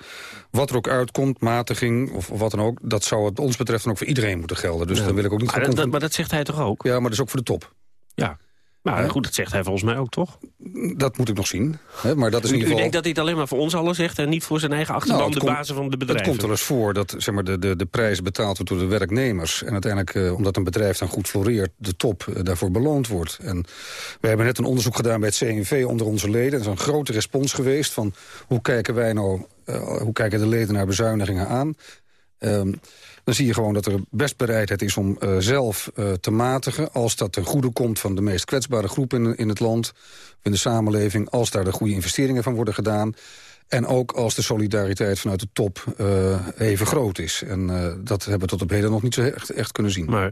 Wat er ook uitkomt, matiging of, of wat dan ook... dat zou het ons betreft dan ook voor iedereen moeten gelden. Dus ja. dan wil ik ook niet... Maar dat, maar dat zegt hij toch ook? Ja, maar dat is ook voor de top. Ja. Maar goed, dat zegt hij volgens mij ook, toch? Dat moet ik nog zien. Hè? Maar dat is in ieder geval... u denkt dat hij het alleen maar voor ons allen zegt... en niet voor zijn eigen achterban, nou, de bazen van de bedrijven? Het komt wel eens voor dat zeg maar, de, de, de prijs betaald wordt door de werknemers. En uiteindelijk, eh, omdat een bedrijf dan goed floreert... de top eh, daarvoor beloond wordt. En we hebben net een onderzoek gedaan bij het CNV onder onze leden. Er is een grote respons geweest van... hoe kijken wij nou, uh, hoe kijken de leden naar bezuinigingen aan... Um, dan zie je gewoon dat er best bereidheid is om uh, zelf uh, te matigen... als dat ten goede komt van de meest kwetsbare groep in, in het land... in de samenleving, als daar de goede investeringen van worden gedaan... En ook als de solidariteit vanuit de top uh, even groot is. En uh, dat hebben we tot op heden nog niet zo echt, echt kunnen zien. Maar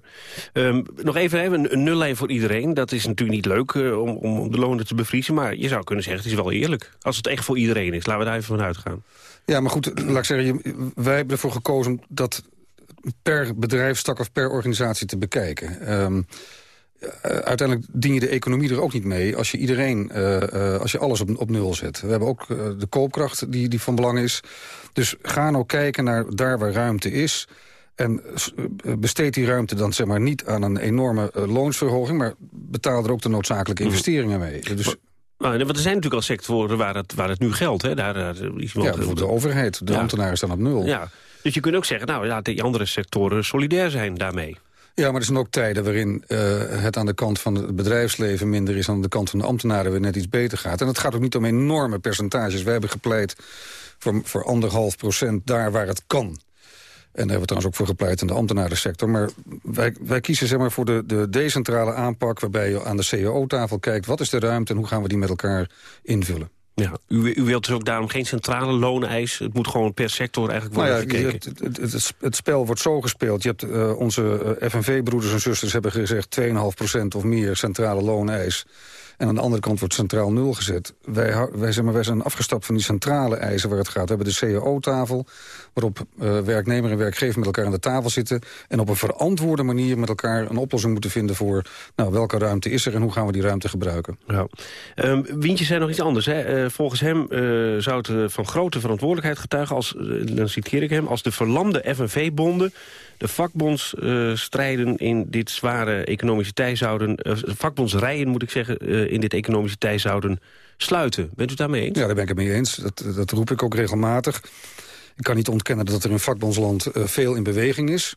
um, nog even een, een nullijn voor iedereen. Dat is natuurlijk niet leuk uh, om, om de lonen te bevriezen. Maar je zou kunnen zeggen, het is wel eerlijk. Als het echt voor iedereen is, laten we daar even van uitgaan. Ja, maar goed, laat ik zeggen, wij hebben ervoor gekozen... dat per bedrijfstak of per organisatie te bekijken. Um, uh, uiteindelijk dien je de economie er ook niet mee als je iedereen, uh, uh, als je alles op, op nul zet. We hebben ook de koopkracht die, die van belang is. Dus ga nou kijken naar daar waar ruimte is. En besteed die ruimte dan zeg maar niet aan een enorme loonsverhoging... maar betaal er ook de noodzakelijke investeringen mee. Dus, want er zijn natuurlijk al sectoren waar het, waar het nu geldt. Hè? Daar, daar is ja, bijvoorbeeld de overheid. De ja. ambtenaren staan op nul. Ja. Dus je kunt ook zeggen, nou, laat die andere sectoren solidair zijn daarmee. Ja, maar er zijn ook tijden waarin uh, het aan de kant van het bedrijfsleven minder is... aan de kant van de ambtenaren weer net iets beter gaat. En het gaat ook niet om enorme percentages. Wij hebben gepleit voor, voor anderhalf procent daar waar het kan. En daar hebben we trouwens ook voor gepleit in de ambtenarensector. Maar wij, wij kiezen zeg maar, voor de, de decentrale aanpak... waarbij je aan de CAO-tafel kijkt... wat is de ruimte en hoe gaan we die met elkaar invullen. Ja, u, u wilt dus ook daarom geen centrale looneis? Het moet gewoon per sector eigenlijk worden nou ja, gekeken? Het, het, het, het, spel wordt zo gespeeld. Je hebt, uh, onze uh, FNV-broeders en zusters hebben gezegd... 2,5% of meer centrale looneis. En aan de andere kant wordt centraal nul gezet. Wij, wij, zeg maar, wij zijn afgestapt van die centrale eisen waar het gaat. We hebben de CAO-tafel, waarop uh, werknemer en werkgever met elkaar aan de tafel zitten... en op een verantwoorde manier met elkaar een oplossing moeten vinden... voor nou, welke ruimte is er en hoe gaan we die ruimte gebruiken. Ja. Um, Wientje zei nog iets anders. Hè? Uh, volgens hem uh, zou het van grote verantwoordelijkheid getuigen... als, dan citeer ik hem, als de verlamde FNV-bonden de vakbondsstrijden in dit zware economische tij zouden... Vakbondsrijen, moet ik zeggen, in dit economische tij zouden sluiten. Bent u daarmee eens? Ja, daar ben ik het mee eens. Dat, dat roep ik ook regelmatig. Ik kan niet ontkennen dat er in vakbondsland veel in beweging is.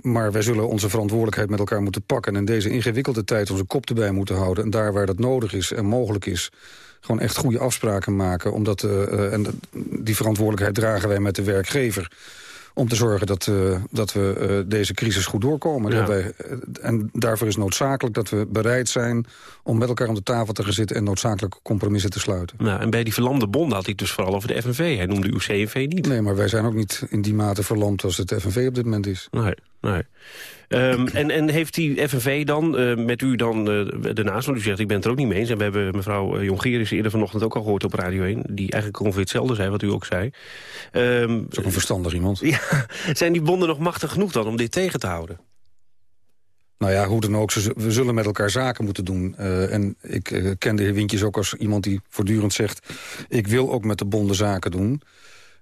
maar wij zullen onze verantwoordelijkheid met elkaar moeten pakken... en in deze ingewikkelde tijd onze kop erbij moeten houden. En daar waar dat nodig is en mogelijk is gewoon echt goede afspraken maken. Omdat, en die verantwoordelijkheid dragen wij met de werkgever om te zorgen dat, uh, dat we uh, deze crisis goed doorkomen. Ja. Dat wij, uh, en daarvoor is noodzakelijk dat we bereid zijn om met elkaar om de tafel te gaan zitten... en noodzakelijke compromissen te sluiten. Nou, en bij die verlamde bonden had hij het dus vooral over de FNV. Hij noemde uw CNV niet. Nee, maar wij zijn ook niet in die mate verlamd als het FNV op dit moment is. Nee, nee. Um, en, en heeft die FNV dan uh, met u dan uh, daarnaast, want u zegt ik ben het er ook niet mee eens... en we hebben mevrouw uh, Jongerius eerder vanochtend ook al gehoord op Radio 1... die eigenlijk ongeveer hetzelfde zei, wat u ook zei. Um, dat is ook een verstandig iemand. Ja, zijn die bonden nog machtig genoeg dan om dit tegen te houden? Nou ja, hoe dan ook, we zullen met elkaar zaken moeten doen. Uh, en ik uh, ken de heer Wintjes ook als iemand die voortdurend zegt... ik wil ook met de bonden zaken doen...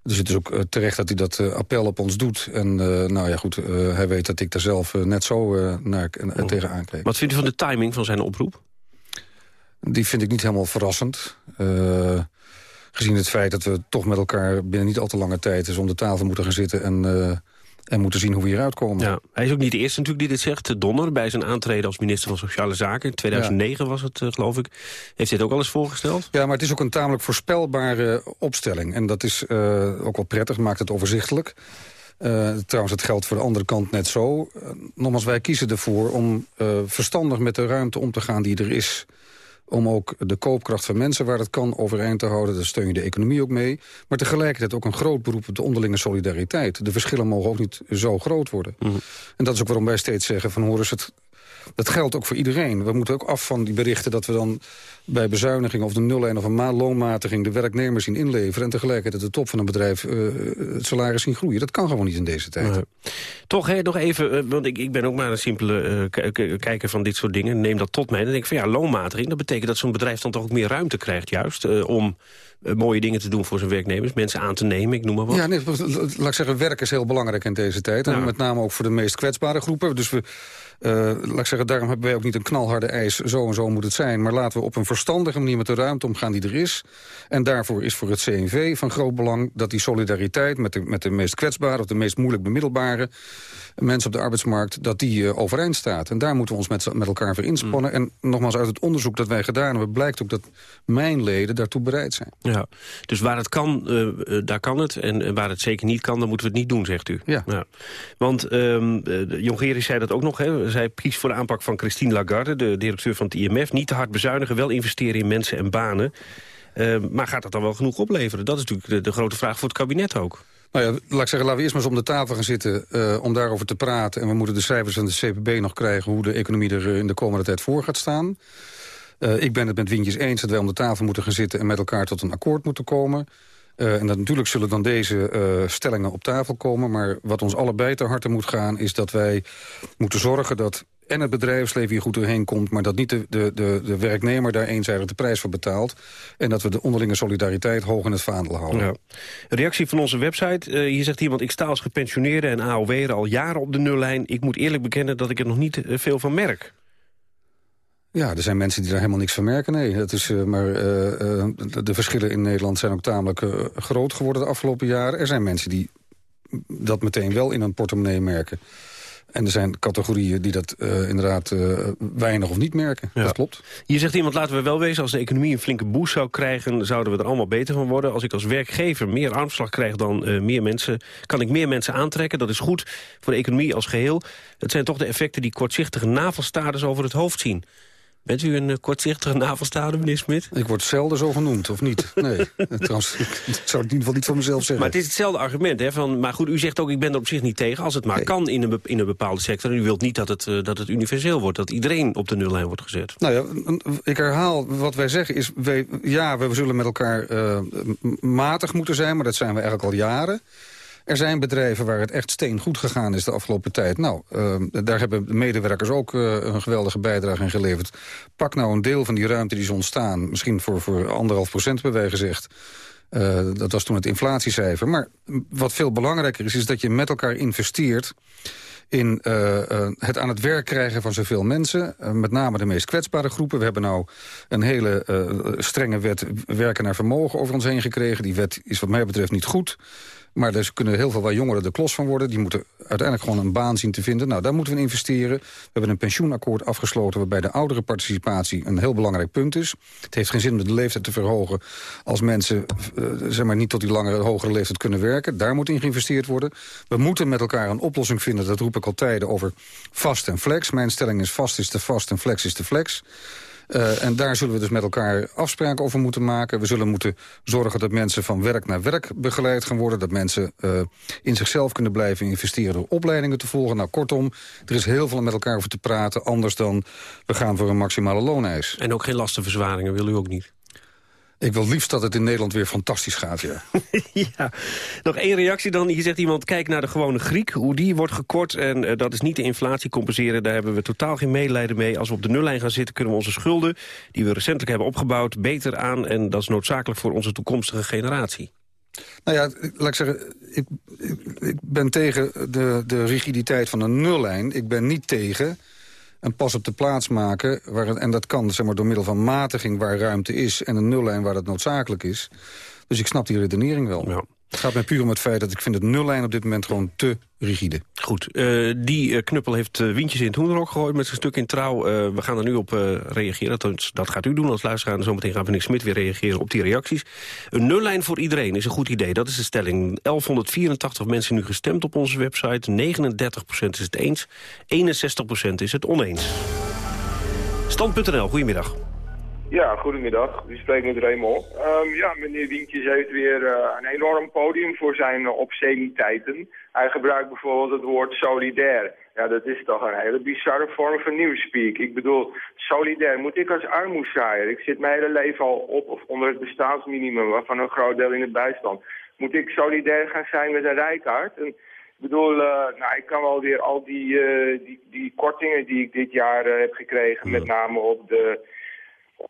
Dus het is ook uh, terecht dat hij dat uh, appel op ons doet. En uh, nou ja, goed, hij weet dat ik daar zelf net zo naar, oh. tegenaan kijk. Wat vindt u van de timing van zijn oproep? Die vind ik niet helemaal verrassend. gezien het feit dat we toch met elkaar binnen niet al te lange tijd... eens om de tafel moeten gaan zitten en... En moeten zien hoe we hieruit komen. Ja, hij is ook niet de eerste natuurlijk die dit zegt. Donner, bij zijn aantreden als minister van Sociale Zaken. In 2009 ja. was het, uh, geloof ik. Heeft hij het ook al eens voorgesteld? Ja, maar het is ook een tamelijk voorspelbare opstelling. En dat is uh, ook wel prettig, maakt het overzichtelijk. Uh, trouwens, het geldt voor de andere kant net zo. Uh, nogmaals, wij kiezen ervoor om verstandig met de ruimte om te gaan die er is om ook de koopkracht van mensen waar dat kan overeind te houden. Daar steun je de economie ook mee. Maar tegelijkertijd ook een groot beroep op de onderlinge solidariteit. De verschillen mogen ook niet zo groot worden. Mm -hmm. En dat is ook waarom wij steeds zeggen van hoor eens, het, dat geldt ook voor iedereen. We moeten ook af van die berichten dat we dan bij bezuiniging of de nullijn of een loonmatiging de werknemers zien inleveren en tegelijkertijd de top van een bedrijf uh, het salaris zien groeien. Dat kan gewoon niet in deze tijd. Toch hè, nog even, uh, want ik, ik ben ook maar een simpele uh, kijker van dit soort dingen. Neem dat tot mij. Dan denk ik van ja, loonmatiging, dat betekent dat zo'n bedrijf dan toch ook meer ruimte krijgt juist om mooie dingen te doen voor zijn werknemers. Mensen aan te nemen, ik noem maar wat. Ja, nee, laat ik zeggen, werk is heel belangrijk in deze tijd. En ja. met name ook voor de meest kwetsbare groepen. Dus we, uh, laat ik zeggen, daarom hebben wij ook niet een knalharde eis. Zo en zo moet het zijn. Maar laten we op een verstandige manier met de ruimte omgaan die er is. En daarvoor is voor het CNV van groot belang... dat die solidariteit met de, met de meest kwetsbare... of de meest moeilijk bemiddelbare mensen op de arbeidsmarkt... dat die uh, overeind staat. En daar moeten we ons met, met elkaar voor inspannen. Mm. En nogmaals, uit het onderzoek dat wij gedaan hebben... blijkt ook dat mijn leden daartoe bereid zijn. Ja, dus waar het kan, uh, daar kan het. En waar het zeker niet kan, dan moeten we het niet doen, zegt u. Ja. ja. Want um, Jongeris zei dat ook nog, hè. Zij kiest voor de aanpak van Christine Lagarde... de directeur van het IMF. Niet te hard bezuinigen, wel investeren in mensen en banen. Uh, maar gaat dat dan wel genoeg opleveren? Dat is natuurlijk de, de grote vraag voor het kabinet ook. Nou ja, laat ik zeggen, laten we eerst maar eens om de tafel gaan zitten uh, om daarover te praten. En we moeten de cijfers van de CPB nog krijgen hoe de economie er in de komende tijd voor gaat staan. Uh, ik ben het met Windjes eens dat wij om de tafel moeten gaan zitten en met elkaar tot een akkoord moeten komen. Uh, en dat, natuurlijk zullen dan deze uh, stellingen op tafel komen. Maar wat ons allebei ter harte moet gaan is dat wij moeten zorgen dat en het bedrijfsleven hier goed doorheen komt... maar dat niet de, de, de, de werknemer daar eenzijdig de prijs voor betaalt... en dat we de onderlinge solidariteit hoog in het vaandel houden. Ja. Reactie van onze website. Uh, hier zegt iemand, ik sta als gepensioneerde en AOW'er al jaren op de nullijn. Ik moet eerlijk bekennen dat ik er nog niet veel van merk. Ja, er zijn mensen die daar helemaal niks van merken. Nee, dat is, uh, maar uh, de, de verschillen in Nederland zijn ook tamelijk uh, groot geworden de afgelopen jaren. Er zijn mensen die dat meteen wel in hun portemonnee merken. En er zijn categorieën die dat uh, inderdaad uh, weinig of niet merken. Dat klopt. Hier zegt iemand, laten we wel wezen... als de economie een flinke boost zou krijgen... zouden we er allemaal beter van worden. Als ik als werkgever meer armslag krijg dan uh, meer mensen... kan ik meer mensen aantrekken. Dat is goed voor de economie als geheel. Het zijn toch de effecten die kortzichtige navelstaarders over het hoofd zien. Bent u een uh, kortzichtige navelstaarder, meneer Smit? Ik word zelden zo genoemd, of niet? Nee, trouwens, ik zou het in ieder geval niet van mezelf zeggen. Maar het is hetzelfde argument, hè? Van, maar goed, u zegt ook, ik ben er op zich niet tegen... als het maar kan in een, in een bepaalde sector. En u wilt niet dat het, uh, dat het universeel wordt, dat iedereen op de nullijn wordt gezet. Nou ja, ik herhaal, wat wij zeggen is... Wij, ja, we zullen met elkaar uh, matig moeten zijn, maar dat zijn we eigenlijk al jaren... Er zijn bedrijven waar het echt steen goed gegaan is de afgelopen tijd. Nou, uh, daar hebben de medewerkers ook uh, een geweldige bijdrage in geleverd. Pak nou een deel van die ruimte die is ontstaan. Misschien voor, voor anderhalf procent hebben wij gezegd. Uh, dat was toen het inflatiecijfer. Maar wat veel belangrijker is, is dat je met elkaar investeert in uh, het aan het werk krijgen van zoveel mensen. Met name de meest kwetsbare groepen. We hebben nou een hele strenge wet werken naar vermogen over ons heen gekregen. Die wet is wat mij betreft niet goed. Maar er kunnen heel veel jongeren de klos van worden. Die moeten uiteindelijk gewoon een baan zien te vinden. Nou, daar moeten we in investeren. We hebben een pensioenakkoord afgesloten... waarbij de oudere participatie een heel belangrijk punt is. Het heeft geen zin om de leeftijd te verhogen... als mensen uh, zeg maar niet tot die langere, hogere leeftijd kunnen werken. Daar moet in geïnvesteerd worden. We moeten met elkaar een oplossing vinden. Dat roep ik al tijden over vast en flex. Mijn stelling is vast is te vast en flex is te flex. Uh, en daar zullen we dus met elkaar afspraken over moeten maken. We zullen moeten zorgen dat mensen van werk naar werk begeleid gaan worden. Dat mensen uh, in zichzelf kunnen blijven investeren door opleidingen te volgen. Nou, kortom, er is heel veel met elkaar over te praten. Anders dan we gaan voor een maximale looneis. En ook geen lastenverzwaringen wil u ook niet? Ik wil liefst dat het in Nederland weer fantastisch gaat, ja. ja. Nog één reactie dan. Hier zegt iemand, kijk naar de gewone Griek. Hoe die wordt gekort en uh, dat is niet de inflatie compenseren. Daar hebben we totaal geen medelijden mee. Als we op de nullijn gaan zitten, kunnen we onze schulden... die we recentelijk hebben opgebouwd, beter aan. En dat is noodzakelijk voor onze toekomstige generatie. Nou ja, laat ik zeggen, ik, ik, ik ben tegen de, de rigiditeit van een nullijn. Ik ben niet tegen een pas op de plaats maken. Waar en dat kan zeg maar, door middel van matiging waar ruimte is... en een nullijn waar dat noodzakelijk is. Dus ik snap die redenering wel. Ja. Het gaat mij puur om het feit dat ik vind het nullijn op dit moment gewoon te rigide. Goed, uh, die uh, knuppel heeft uh, windjes in het hoenderhok gegooid met zijn stuk in trouw. we gaan er nu op reageren. Dat, dat, gaat u doen als luisteraar. Zometeen gaat meneer Smit weer reageren op die reacties. Een nullijn voor iedereen is een goed idee. Dat is de stelling. 1184 mensen nu gestemd op onze website. 39% is het eens. 61% is het oneens. Stand.nl, goedemiddag. Ja, goedemiddag. U spreekt met Raymond. Um, ja, meneer Wientjes heeft weer uh, een enorm podium voor zijn uh, obsceniteiten. Hij gebruikt bijvoorbeeld het woord solidair. Ja, dat is toch een hele bizarre vorm van nieuwspeak. Ik bedoel, solidair moet ik als armoezaaier. Ik zit mijn hele leven al op of onder het bestaansminimum, waarvan een groot deel in de bijstand. Moet ik solidair gaan zijn met een rijkaard? En, ik bedoel, uh, nou, ik kan wel weer al die, die, die kortingen die ik dit jaar heb gekregen, met name op de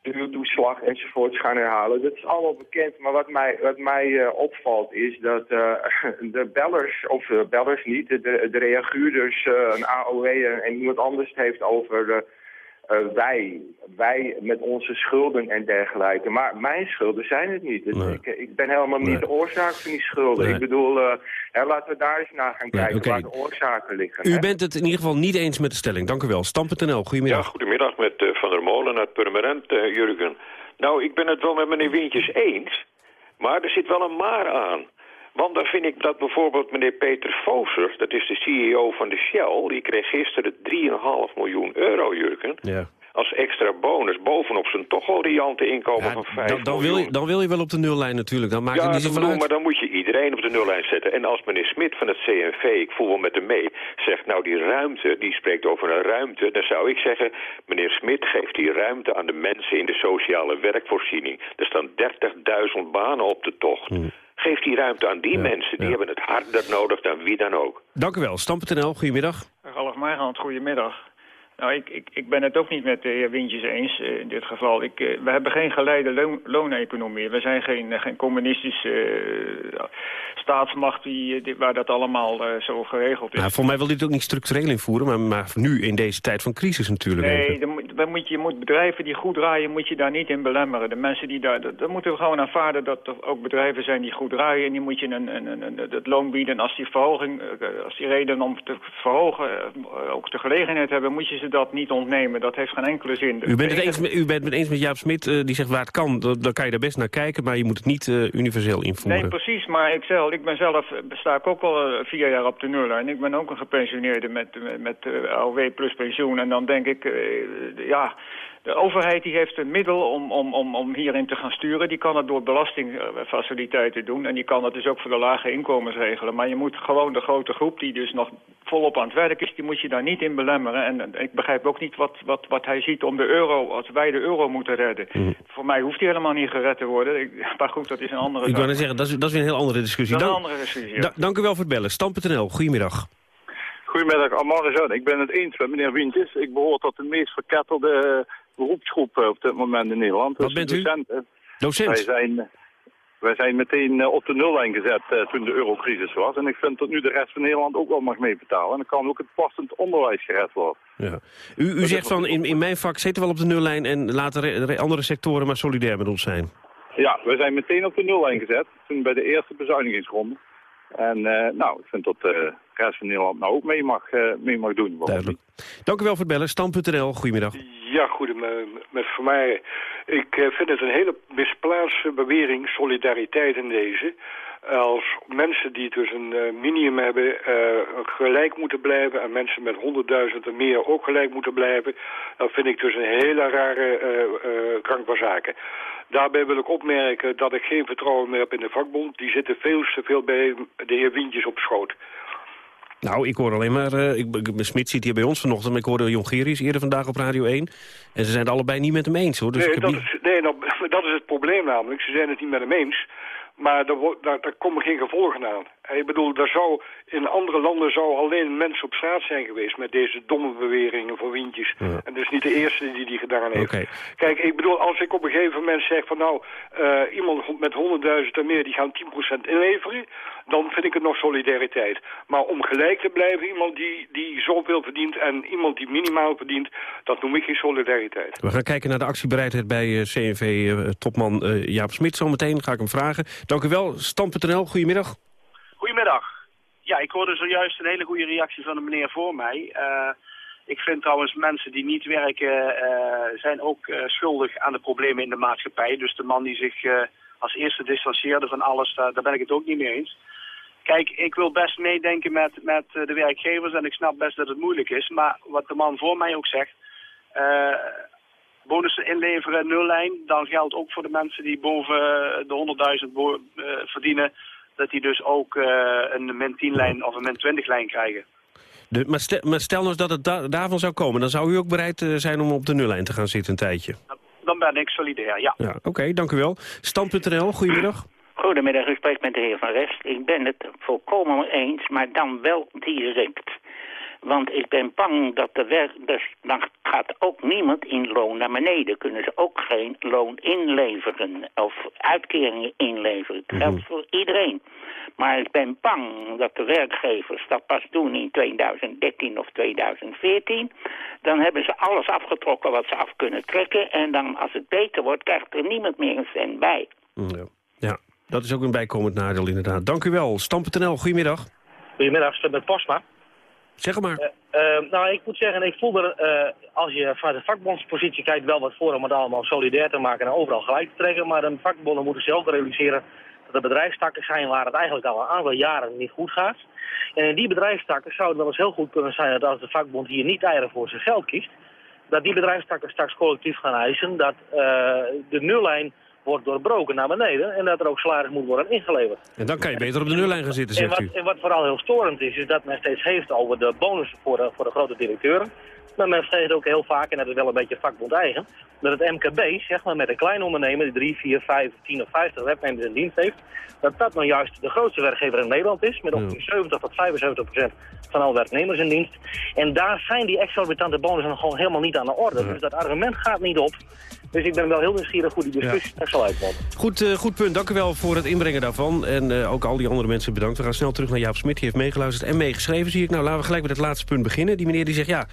de huurtoeslag enzovoorts gaan herhalen. Dat is allemaal bekend, maar wat mij, wat mij uh, opvalt is dat uh, de bellers, of uh, bellers niet, de, de reaguurders, een AOW en iemand anders heeft over uh, wij, wij met onze schulden en dergelijke. Maar mijn schulden zijn het niet. Dus ik, ik, ben helemaal niet de oorzaak van die schulden. Nee. Ik bedoel, uh, hè, laten we daar eens naar gaan kijken okay. waar de oorzaken liggen. U hè? bent het in ieder geval niet eens met de stelling. Dank u wel. Stam.nl, goedemiddag. Ja, goedemiddag met uh, Van der Molen uit Purmerend, Jurgen. Nou, ik ben het wel met meneer Wientjes eens, maar er zit wel een maar aan. Want dan vind ik dat bijvoorbeeld meneer Peter Foser, dat is de CEO van de Shell... die kreeg gisteren 3,5 miljoen euro, Jurgen. Ja. Als extra bonus, bovenop zijn toch al riante inkomen ja, van 5 dan, dan wil je, dan wil je wel op de nullijn natuurlijk, dan maakt ja, het niet zoveel uit. maar dan moet je iedereen op de nullijn zetten. En als meneer Smit van het CNV, ik voel wel met hem mee, zegt... nou, die ruimte, die spreekt over een ruimte... dan zou ik zeggen, meneer Smit geeft die ruimte aan de mensen in de sociale werkvoorziening. Er staan 30.000 banen op de tocht. Hmm. Geef die ruimte aan die ja, mensen. Die ja. hebben het harder nodig dan wie dan ook. Dank u wel. Stam.nl, goedemiddag. Ralf Meijland, goedemiddag. Nou, ik, ik, ik ben het ook niet met de heer Wintjes eens uh, in dit geval. Ik, uh, we hebben geen geleide loon, looneconomie. We zijn geen, uh, geen communistische staatsmacht die, waar dat allemaal zo geregeld is. Nou, voor mij wil dit ook niet structureel invoeren, maar, maar nu in deze tijd van crisis natuurlijk. Nee, er, dan moet je, je moet bedrijven die goed draaien, moet je daar niet in belemmeren. De mensen die daar, dan moeten we gewoon aanvaarden dat er ook bedrijven zijn die goed draaien. En die moet je een, een, een, een- het loon bieden. Als die verhoging, eh, als die reden om te verhogen eh, ook de gelegenheid hebben, moet je ze dat niet ontnemen. Dat heeft geen enkele zin. U bent, het eens met, u bent het eens met Jaap Smit, eh, die zegt waar het kan, dan, kan je daar best naar kijken, maar je moet het niet eh, universeel invoeren. Nee, precies. Maar ik, zelf, ik ben zelf, eh, sta ik ook al vier jaar op de nullijn. Ik ben ook een gepensioneerde met, met, met AOW plus pensioen. En dan denk ik, ja, de overheid die heeft een middel om, om, om, om hierin te gaan sturen. Die kan het door belastingfaciliteiten doen. En die kan het dus ook voor de lage inkomens regelen. Maar je moet gewoon de grote groep die dus nog volop aan het werk is... die moet je daar niet in belemmeren. En, ik begrijp ook niet wat, wat, wat hij ziet om de euro... als wij de euro moeten redden. Voor mij hoeft hij helemaal niet gered te worden. Ik, maar goed, dat is een andere Ik net zeggen, dat is, dat is weer een heel andere discussie. Dat is een Dank- andere discussie, ja. da- dank u wel voor het bellen. Stam.nl, goedemiddag. Goedemiddag, Amar Zoon. Ik ben het eens met meneer Wientjes. Ik behoor tot de meest verkettelde eh, beroepsgroep eh, op dit moment in Nederland. Wat Dus bent u? docenten. Docent? Wij zijn, wij zijn meteen eh, op de nullijn gezet eh, toen de eurocrisis was. En ik vind dat nu de rest van Nederland ook wel mag meebetalen. En dan kan ook het passend onderwijs gered worden. Ja. U, u zegt van, in, in mijn vak zitten we wel op de nullijn... en laten re- re- andere sectoren maar solidair met ons zijn. Ja, we zijn meteen op de nullijn gezet. Toen bij de eerste bezuinigingsronde. En eh, nou, ik vind dat de rest van Nederland nou ook mee mag, eh, mee mag doen. Duidelijk. Dank u wel voor het bellen. Stam.nl, goedemiddag. Ja, goedemiddag. Met voor mij, ik eh, vind het een hele misplaatste bewering, solidariteit in deze. Als mensen die dus een eh, minimum hebben eh, gelijk moeten blijven... en mensen met 100.000 en meer ook gelijk moeten blijven... dat vind ik dus een hele rare eh eh, gang van zaken. Daarbij wil ik opmerken dat ik geen vertrouwen meer heb in de vakbond. Die zitten veel te veel bij de heer Wientjes op schoot. Nou, ik hoor alleen maar... ik, ik- Smit zit hier bij ons vanochtend, maar ik hoorde Jongerius eerder vandaag op Radio 1. En ze zijn het allebei niet met hem eens, hoor. Dus nee, dat niet- is, nee nou, dat is het probleem namelijk. Ze zijn het niet met hem eens. Maar daar, daar, daar komen geen gevolgen aan. Ik bedoel, daar zou, in andere landen zou alleen mensen op straat zijn geweest... met deze domme beweringen voor windjes. En dat is niet de eerste die die gedaan heeft. Kijk, ik bedoel, als ik op een gegeven moment zeg van... nou, eh, iemand met 100.000 en meer, die gaan 10% inleveren... dan vind ik het nog solidariteit. Maar om gelijk te blijven, iemand die, die zoveel verdient... en iemand die minimaal verdient, dat noem ik geen solidariteit. We gaan kijken naar de actiebereidheid bij eh, CNV-topman eh, Jaap Smit. Zometeen ga ik hem vragen. Dank u wel. Stam.nl, goedemiddag. Goedemiddag. Ja, ik hoorde zojuist een hele goede reactie van de meneer voor mij. Eh, ik vind trouwens mensen die niet werken eh, zijn ook eh, schuldig aan de problemen in de maatschappij. Dus de man die zich als eerste distancieerde van alles, daar, ben ik het ook niet mee eens. Kijk, ik wil best meedenken met, met de werkgevers en ik snap best dat het moeilijk is. Maar wat de man voor mij ook zegt, bonussen inleveren, nullijn, dan geldt ook voor de mensen die boven de 100.000 bo- eh, verdienen, dat die dus ook eh, een min 10 lijn of een min 20 lijn krijgen. De, maar, stel, maar stel nou eens dat het da- daarvan zou komen. Dan zou u ook bereid eh, zijn om op de nullijn te gaan zitten een tijdje. Dan ben ik solidair, ja. Ja, Oké, dank u wel. Stam.nl, goedemiddag. Goedemiddag, u spreekt met de heer Van Rest. Ik ben het volkomen eens, maar dan wel direct. Want ik ben bang dat de werk... Dus dan gaat ook niemand in loon naar beneden. Kunnen ze ook geen loon inleveren of uitkeringen inleveren. Het geldt voor iedereen. Maar ik ben bang dat de werkgevers dat pas doen in 2013 of 2014. Dan hebben ze alles afgetrokken wat ze af kunnen trekken. En dan als het beter wordt, krijgt er niemand meer een cent bij. Ja. ja, dat is ook een bijkomend nadeel inderdaad. Dank u wel. Stam.nl, goedemiddag. Goedemiddag, ik ben met Postma. Zeg maar. Eh, eh, nou, ik moet zeggen, ik voel er, eh, als je vanuit de vakbondspositie kijkt, wel wat voor om het allemaal solidair te maken en overal gelijk te trekken. Maar de vakbonden moeten ook realiseren dat er bedrijfstakken zijn waar het eigenlijk al een aantal jaren niet goed gaat. En in die bedrijfstakken zou het wel eens heel goed kunnen zijn dat als de vakbond hier niet eieren voor zijn geld kiest, dat die bedrijfstakken straks collectief gaan eisen dat eh, de nullijn wordt doorbroken naar beneden en dat er ook salaris moet worden ingeleverd. En dan kan je beter op de nullijn gaan zitten, En zegt wat, u. en wat vooral heel storend is, is dat men steeds heeft over de bonussen voor de, voor de grote directeuren. Maar men vergeet ook heel vaak, en dat is wel een beetje vakbond eigen, dat het MKB, zeg maar met een klein ondernemer die 3, 4, 5, 10 of 50 werknemers in dienst heeft, dat dat nou juist de grootste werkgever in Nederland is, met ongeveer 70 tot 75 procent van alle werknemers in dienst. En daar zijn die exorbitante bonussen gewoon helemaal niet aan de orde. Dus dat argument gaat niet op. Dus ik ben wel heel nieuwsgierig hoe die discussie er zal uitkomen. Goed, eh, goed punt. Dank u wel voor het inbrengen daarvan. En eh, ook al die andere mensen bedankt. We gaan snel terug naar Jaap Smit. Die heeft meegeluisterd en meegeschreven, zie ik. Nou, laten we gelijk met het laatste punt beginnen. Die meneer die zegt, ja,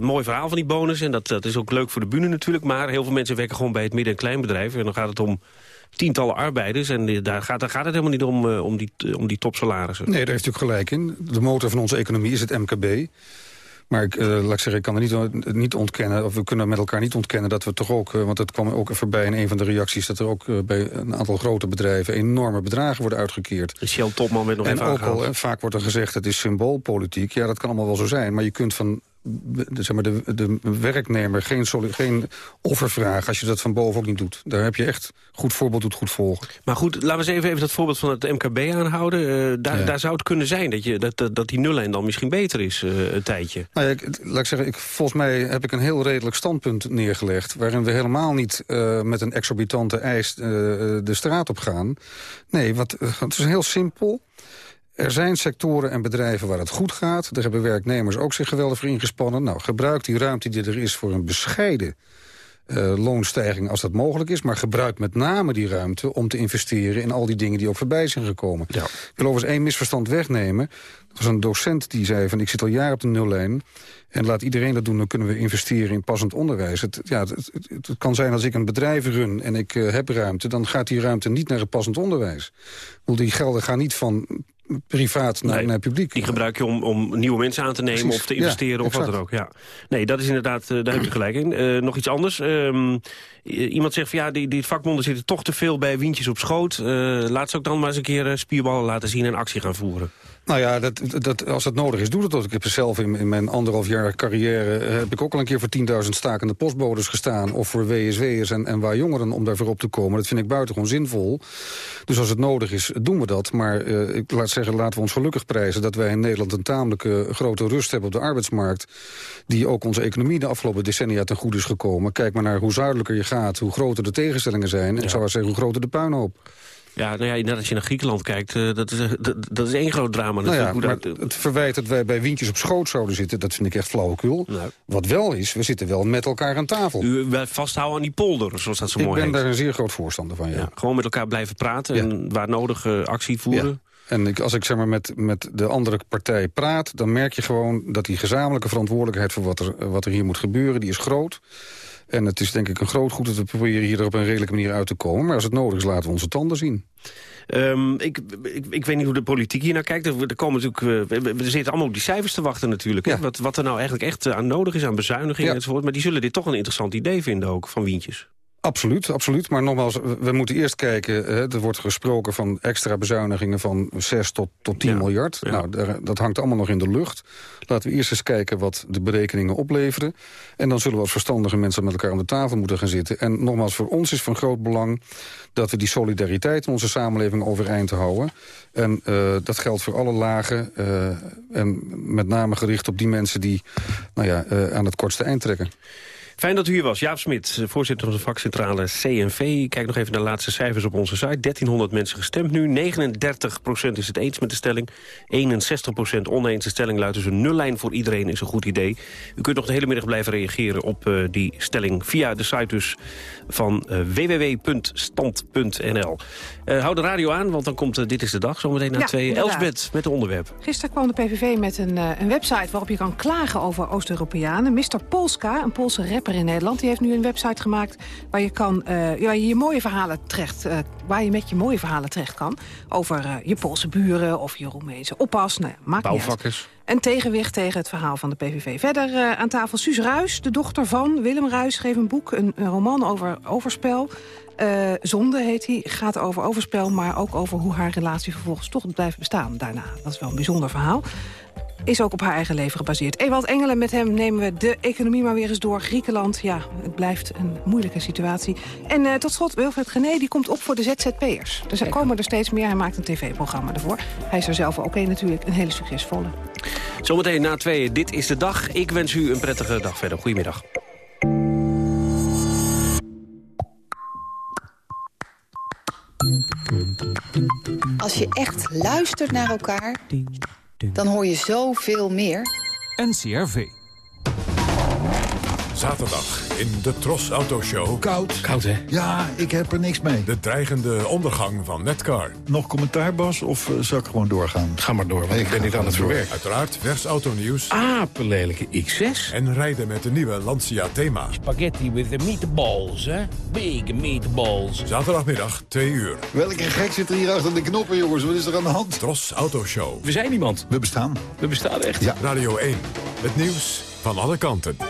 mooi verhaal van die bonus en dat, dat is ook leuk voor de bühne natuurlijk. Maar heel veel mensen werken gewoon bij het midden- en kleinbedrijf. En dan gaat het om tientallen arbeiders. En eh, daar gaat, daar gaat het helemaal niet om, eh, om, die, om die topsalarissen. Nee, daar heeft u gelijk in. De motor van onze economie is het MKB. Maar ik, eh, laat ik zeggen, ik kan er niet, niet ontkennen... of we kunnen met elkaar niet ontkennen dat we toch ook... eh, want dat kwam ook voorbij in een van de reacties... dat er ook eh, bij een aantal grote bedrijven... enorme bedragen worden uitgekeerd. De Shell Topman werd nog en even ook aangehaald. al, eh, vaak wordt er gezegd, het is symboolpolitiek. Ja, dat kan allemaal wel zo zijn. Maar je kunt van de, zeg maar, de, de werknemer geen, soli- geen offer vragen... als je dat van boven ook niet doet. Daar heb je echt goed voorbeeld doet goed volgen. Maar goed, laten we eens even, even dat voorbeeld van het MKB aanhouden. Eh, daar, Ja. daar zou het kunnen zijn dat, je, dat, dat, dat die nullijn dan misschien beter is eh, een tijdje. Nou ja, ik, laat ik zeggen, ik, volgens mij heb ik een heel redelijk standpunt neergelegd... waarin we helemaal niet eh, met een exorbitante eis de straat op gaan. Nee, wat, het is heel simpel. Er zijn sectoren en bedrijven waar het goed gaat. Daar hebben werknemers ook zich geweldig voor ingespannen. Nou, gebruik die ruimte die er is voor een bescheiden eh, loonstijging als dat mogelijk is. Maar gebruik met name die ruimte om te investeren in al die dingen die ook voorbij zijn gekomen. Ik wil overigens één misverstand wegnemen. Er was een docent die zei van ik zit al jaren op de nullijn. En laat iedereen dat doen, dan kunnen we investeren in passend onderwijs. Het, ja, het, het, kan zijn als ik een bedrijf run en ik eh, heb ruimte... dan gaat die ruimte niet naar het passend onderwijs. Ik bedoel, die gelden gaan niet van privaat naar, Nee, naar publiek. Die gebruik je om, om nieuwe mensen aan te nemen Precies, of te ja, investeren of wat dan ook. Ja. Nee, dat is inderdaad, eh, daar heb je gelijk in. Eh, nog iets anders. Ehm, iemand zegt van ja, die, die vakbonden zitten toch te veel bij wientjes op schoot. Eh, laat ze ook dan maar eens een keer spierballen laten zien en actie gaan voeren. Nou ja, dat, dat, als dat nodig is, doe dat ook. Ik heb zelf in, in mijn anderhalf jaar carrière... eh, heb ik ook al een keer voor 10.000 stakende postbodes gestaan... of voor WSW'ers en, en waar jongeren om daarvoor op te komen. Dat vind ik buitengewoon zinvol. Dus als het nodig is, doen we dat. Maar eh, ik laat zeggen, laten we ons gelukkig prijzen... dat wij in Nederland een tamelijk eh, grote rust hebben op de arbeidsmarkt... die ook onze economie de afgelopen decennia ten goede is gekomen. Kijk maar naar hoe zuidelijker je gaat, hoe groter de tegenstellingen zijn... en ik zou maar zeggen, hoe groter de puinhoop. Ja, nou ja, net als je naar Griekenland kijkt, eh, dat, is, eh, dat, dat is één groot drama. Nou ja, maar het verwijt dat wij bij Wientjes op schoot zouden zitten... dat vind ik echt flauwekul. Wat wel is, we zitten wel met elkaar aan tafel. U blijft vasthouden aan die polder, zoals dat zo ik mooi ben heet. daar een zeer groot voorstander van, ja. Ja, gewoon met elkaar blijven praten en waar nodig eh, actie voeren. En ik, als ik zeg maar, met, met de andere partij praat... dan merk je gewoon dat die gezamenlijke verantwoordelijkheid... voor wat er, wat er hier moet gebeuren, die is groot. En het is denk ik een groot goed dat we proberen hier er op een redelijke manier uit te komen. Maar als het nodig is, laten we onze tanden zien. Ehm, ik, ik, ik weet niet hoe de politiek hier naar kijkt. Er, er komen natuurlijk, eh, we, we zitten allemaal op die cijfers te wachten natuurlijk. Wat, wat er nou eigenlijk echt eh, aan nodig is, aan bezuinigingen Ja. enzovoort. Maar die zullen dit toch een interessant idee vinden ook, van Wientjes. Absoluut, absoluut. Maar nogmaals, we moeten eerst kijken... Hè, er wordt gesproken van extra bezuinigingen van 6 tot, tot 10 miljard. Nou, daar- dat hangt allemaal nog in de lucht. Laten we eerst eens kijken wat de berekeningen opleveren. En dan zullen we als verstandige mensen met elkaar aan de tafel moeten gaan zitten. En nogmaals, voor ons is van groot belang... dat we die solidariteit in onze samenleving overeind houden. En eh, dat geldt voor alle lagen. eh, en met name gericht op die mensen die nou ja, eh, aan het kortste eind trekken. Fijn dat u hier was. Jaap Smit, voorzitter van de vakcentrale CNV. Kijk nog even naar de laatste cijfers op onze site. 1300 mensen gestemd nu. 39% is het eens met de stelling. 61% oneens. De stelling luidt dus een nullijn voor iedereen is een goed idee. U kunt nog de hele middag blijven reageren op eh, die stelling... via de site dus van eh, www.stand.nl. Eh hou de radio aan, want dan komt Dit is de Dag zometeen na Ja, twee. Elsbeth met de onderwerp. Gisteren kwam de PVV met een, een website waarop je kan klagen over Oost-Europeanen. Mr. Polska, een Poolse rapper in Nederland, die heeft nu een website gemaakt... waar je, kan, eh, waar je, je mooie verhalen terecht, eh, waar je met je mooie verhalen terecht kan. Over eh, je Poolse buren of je Roemeense oppas. Nou ja, maakt niet uit. Bouwvakkers. Een tegenwicht tegen het verhaal van de PVV. Verder aan tafel Suus Ruis, de dochter van Willem Ruis... schreef een boek, een, een roman over overspel. Eh, Zonde heet hij, gaat over overspel... maar ook over hoe haar relatie vervolgens toch blijft bestaan daarna. Dat is wel een bijzonder verhaal. Is ook op haar eigen leven gebaseerd. Ewald Engelen, met hem nemen we de economie maar weer eens door. Griekenland, ja, het blijft een moeilijke situatie. En eh, tot slot, Wilfred Gené, die komt op voor de ZZP'ers. Dus er komen er steeds meer, hij maakt een tv-programma ervoor. Hij is er zelf ook een natuurlijk, een hele succesvolle. Zometeen na tweeën. Dit is de dag. Ik wens u een prettige dag verder. Goedemiddag. Als je echt luistert naar elkaar, dan hoor je zoveel meer. NCRV. Zaterdag in de Tros Auto Show. Koud. Koud, hè? Ja, ik heb er niks mee. De dreigende ondergang van Netcar. Nog commentaar, Bas, of uh, zal ik gewoon doorgaan? Ga maar door, want ik, ben niet aan het verwerken. Uiteraard vers autonieuws. Apenlelijke X6. En rijden met de nieuwe Lancia Thema. Spaghetti with the meatballs, hè? Big meatballs. Zaterdagmiddag, 2 uur. Welke gek zit er hier achter de knoppen, jongens? Wat is er aan de hand? Tros Auto Show. We zijn iemand. We bestaan. We bestaan echt. Ja. Radio 1. Het nieuws van alle kanten.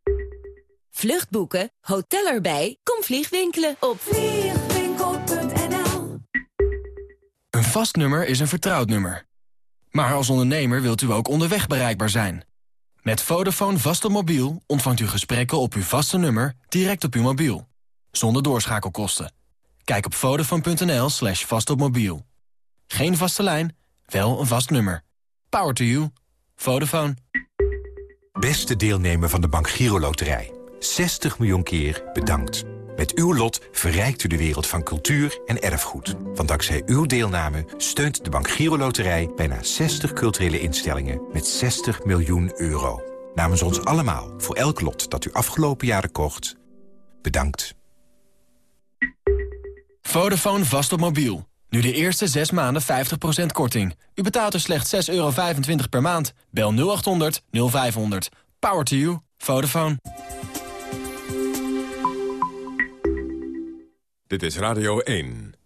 Vluchtboeken, hotel erbij, kom vliegwinkelen op vliegwinkel.nl Een vast nummer is een vertrouwd nummer. Maar als ondernemer wilt u ook onderweg bereikbaar zijn. Met Vodafone vast op mobiel ontvangt u gesprekken op uw vaste nummer direct op uw mobiel. Zonder doorschakelkosten. Kijk op vodafone.nl slash vastopmobiel. Geen vaste lijn, wel een vast nummer. Power to you. Vodafone. Beste deelnemer van de Bank Giro Loterij. 60 miljoen keer bedankt. Met uw lot verrijkt u de wereld van cultuur en erfgoed. Want dankzij uw deelname steunt de Bank Giro Loterij... bijna 60 culturele instellingen met 60 miljoen euro. Namens ons allemaal, voor elk lot dat u afgelopen jaren kocht... bedankt. Vodafone vast op mobiel. Nu de eerste 6 maanden 50% korting. U betaalt dus slechts 6,25 euro per maand. Bel 0800 0500. Power to you. Vodafone. Dit is Radio 1.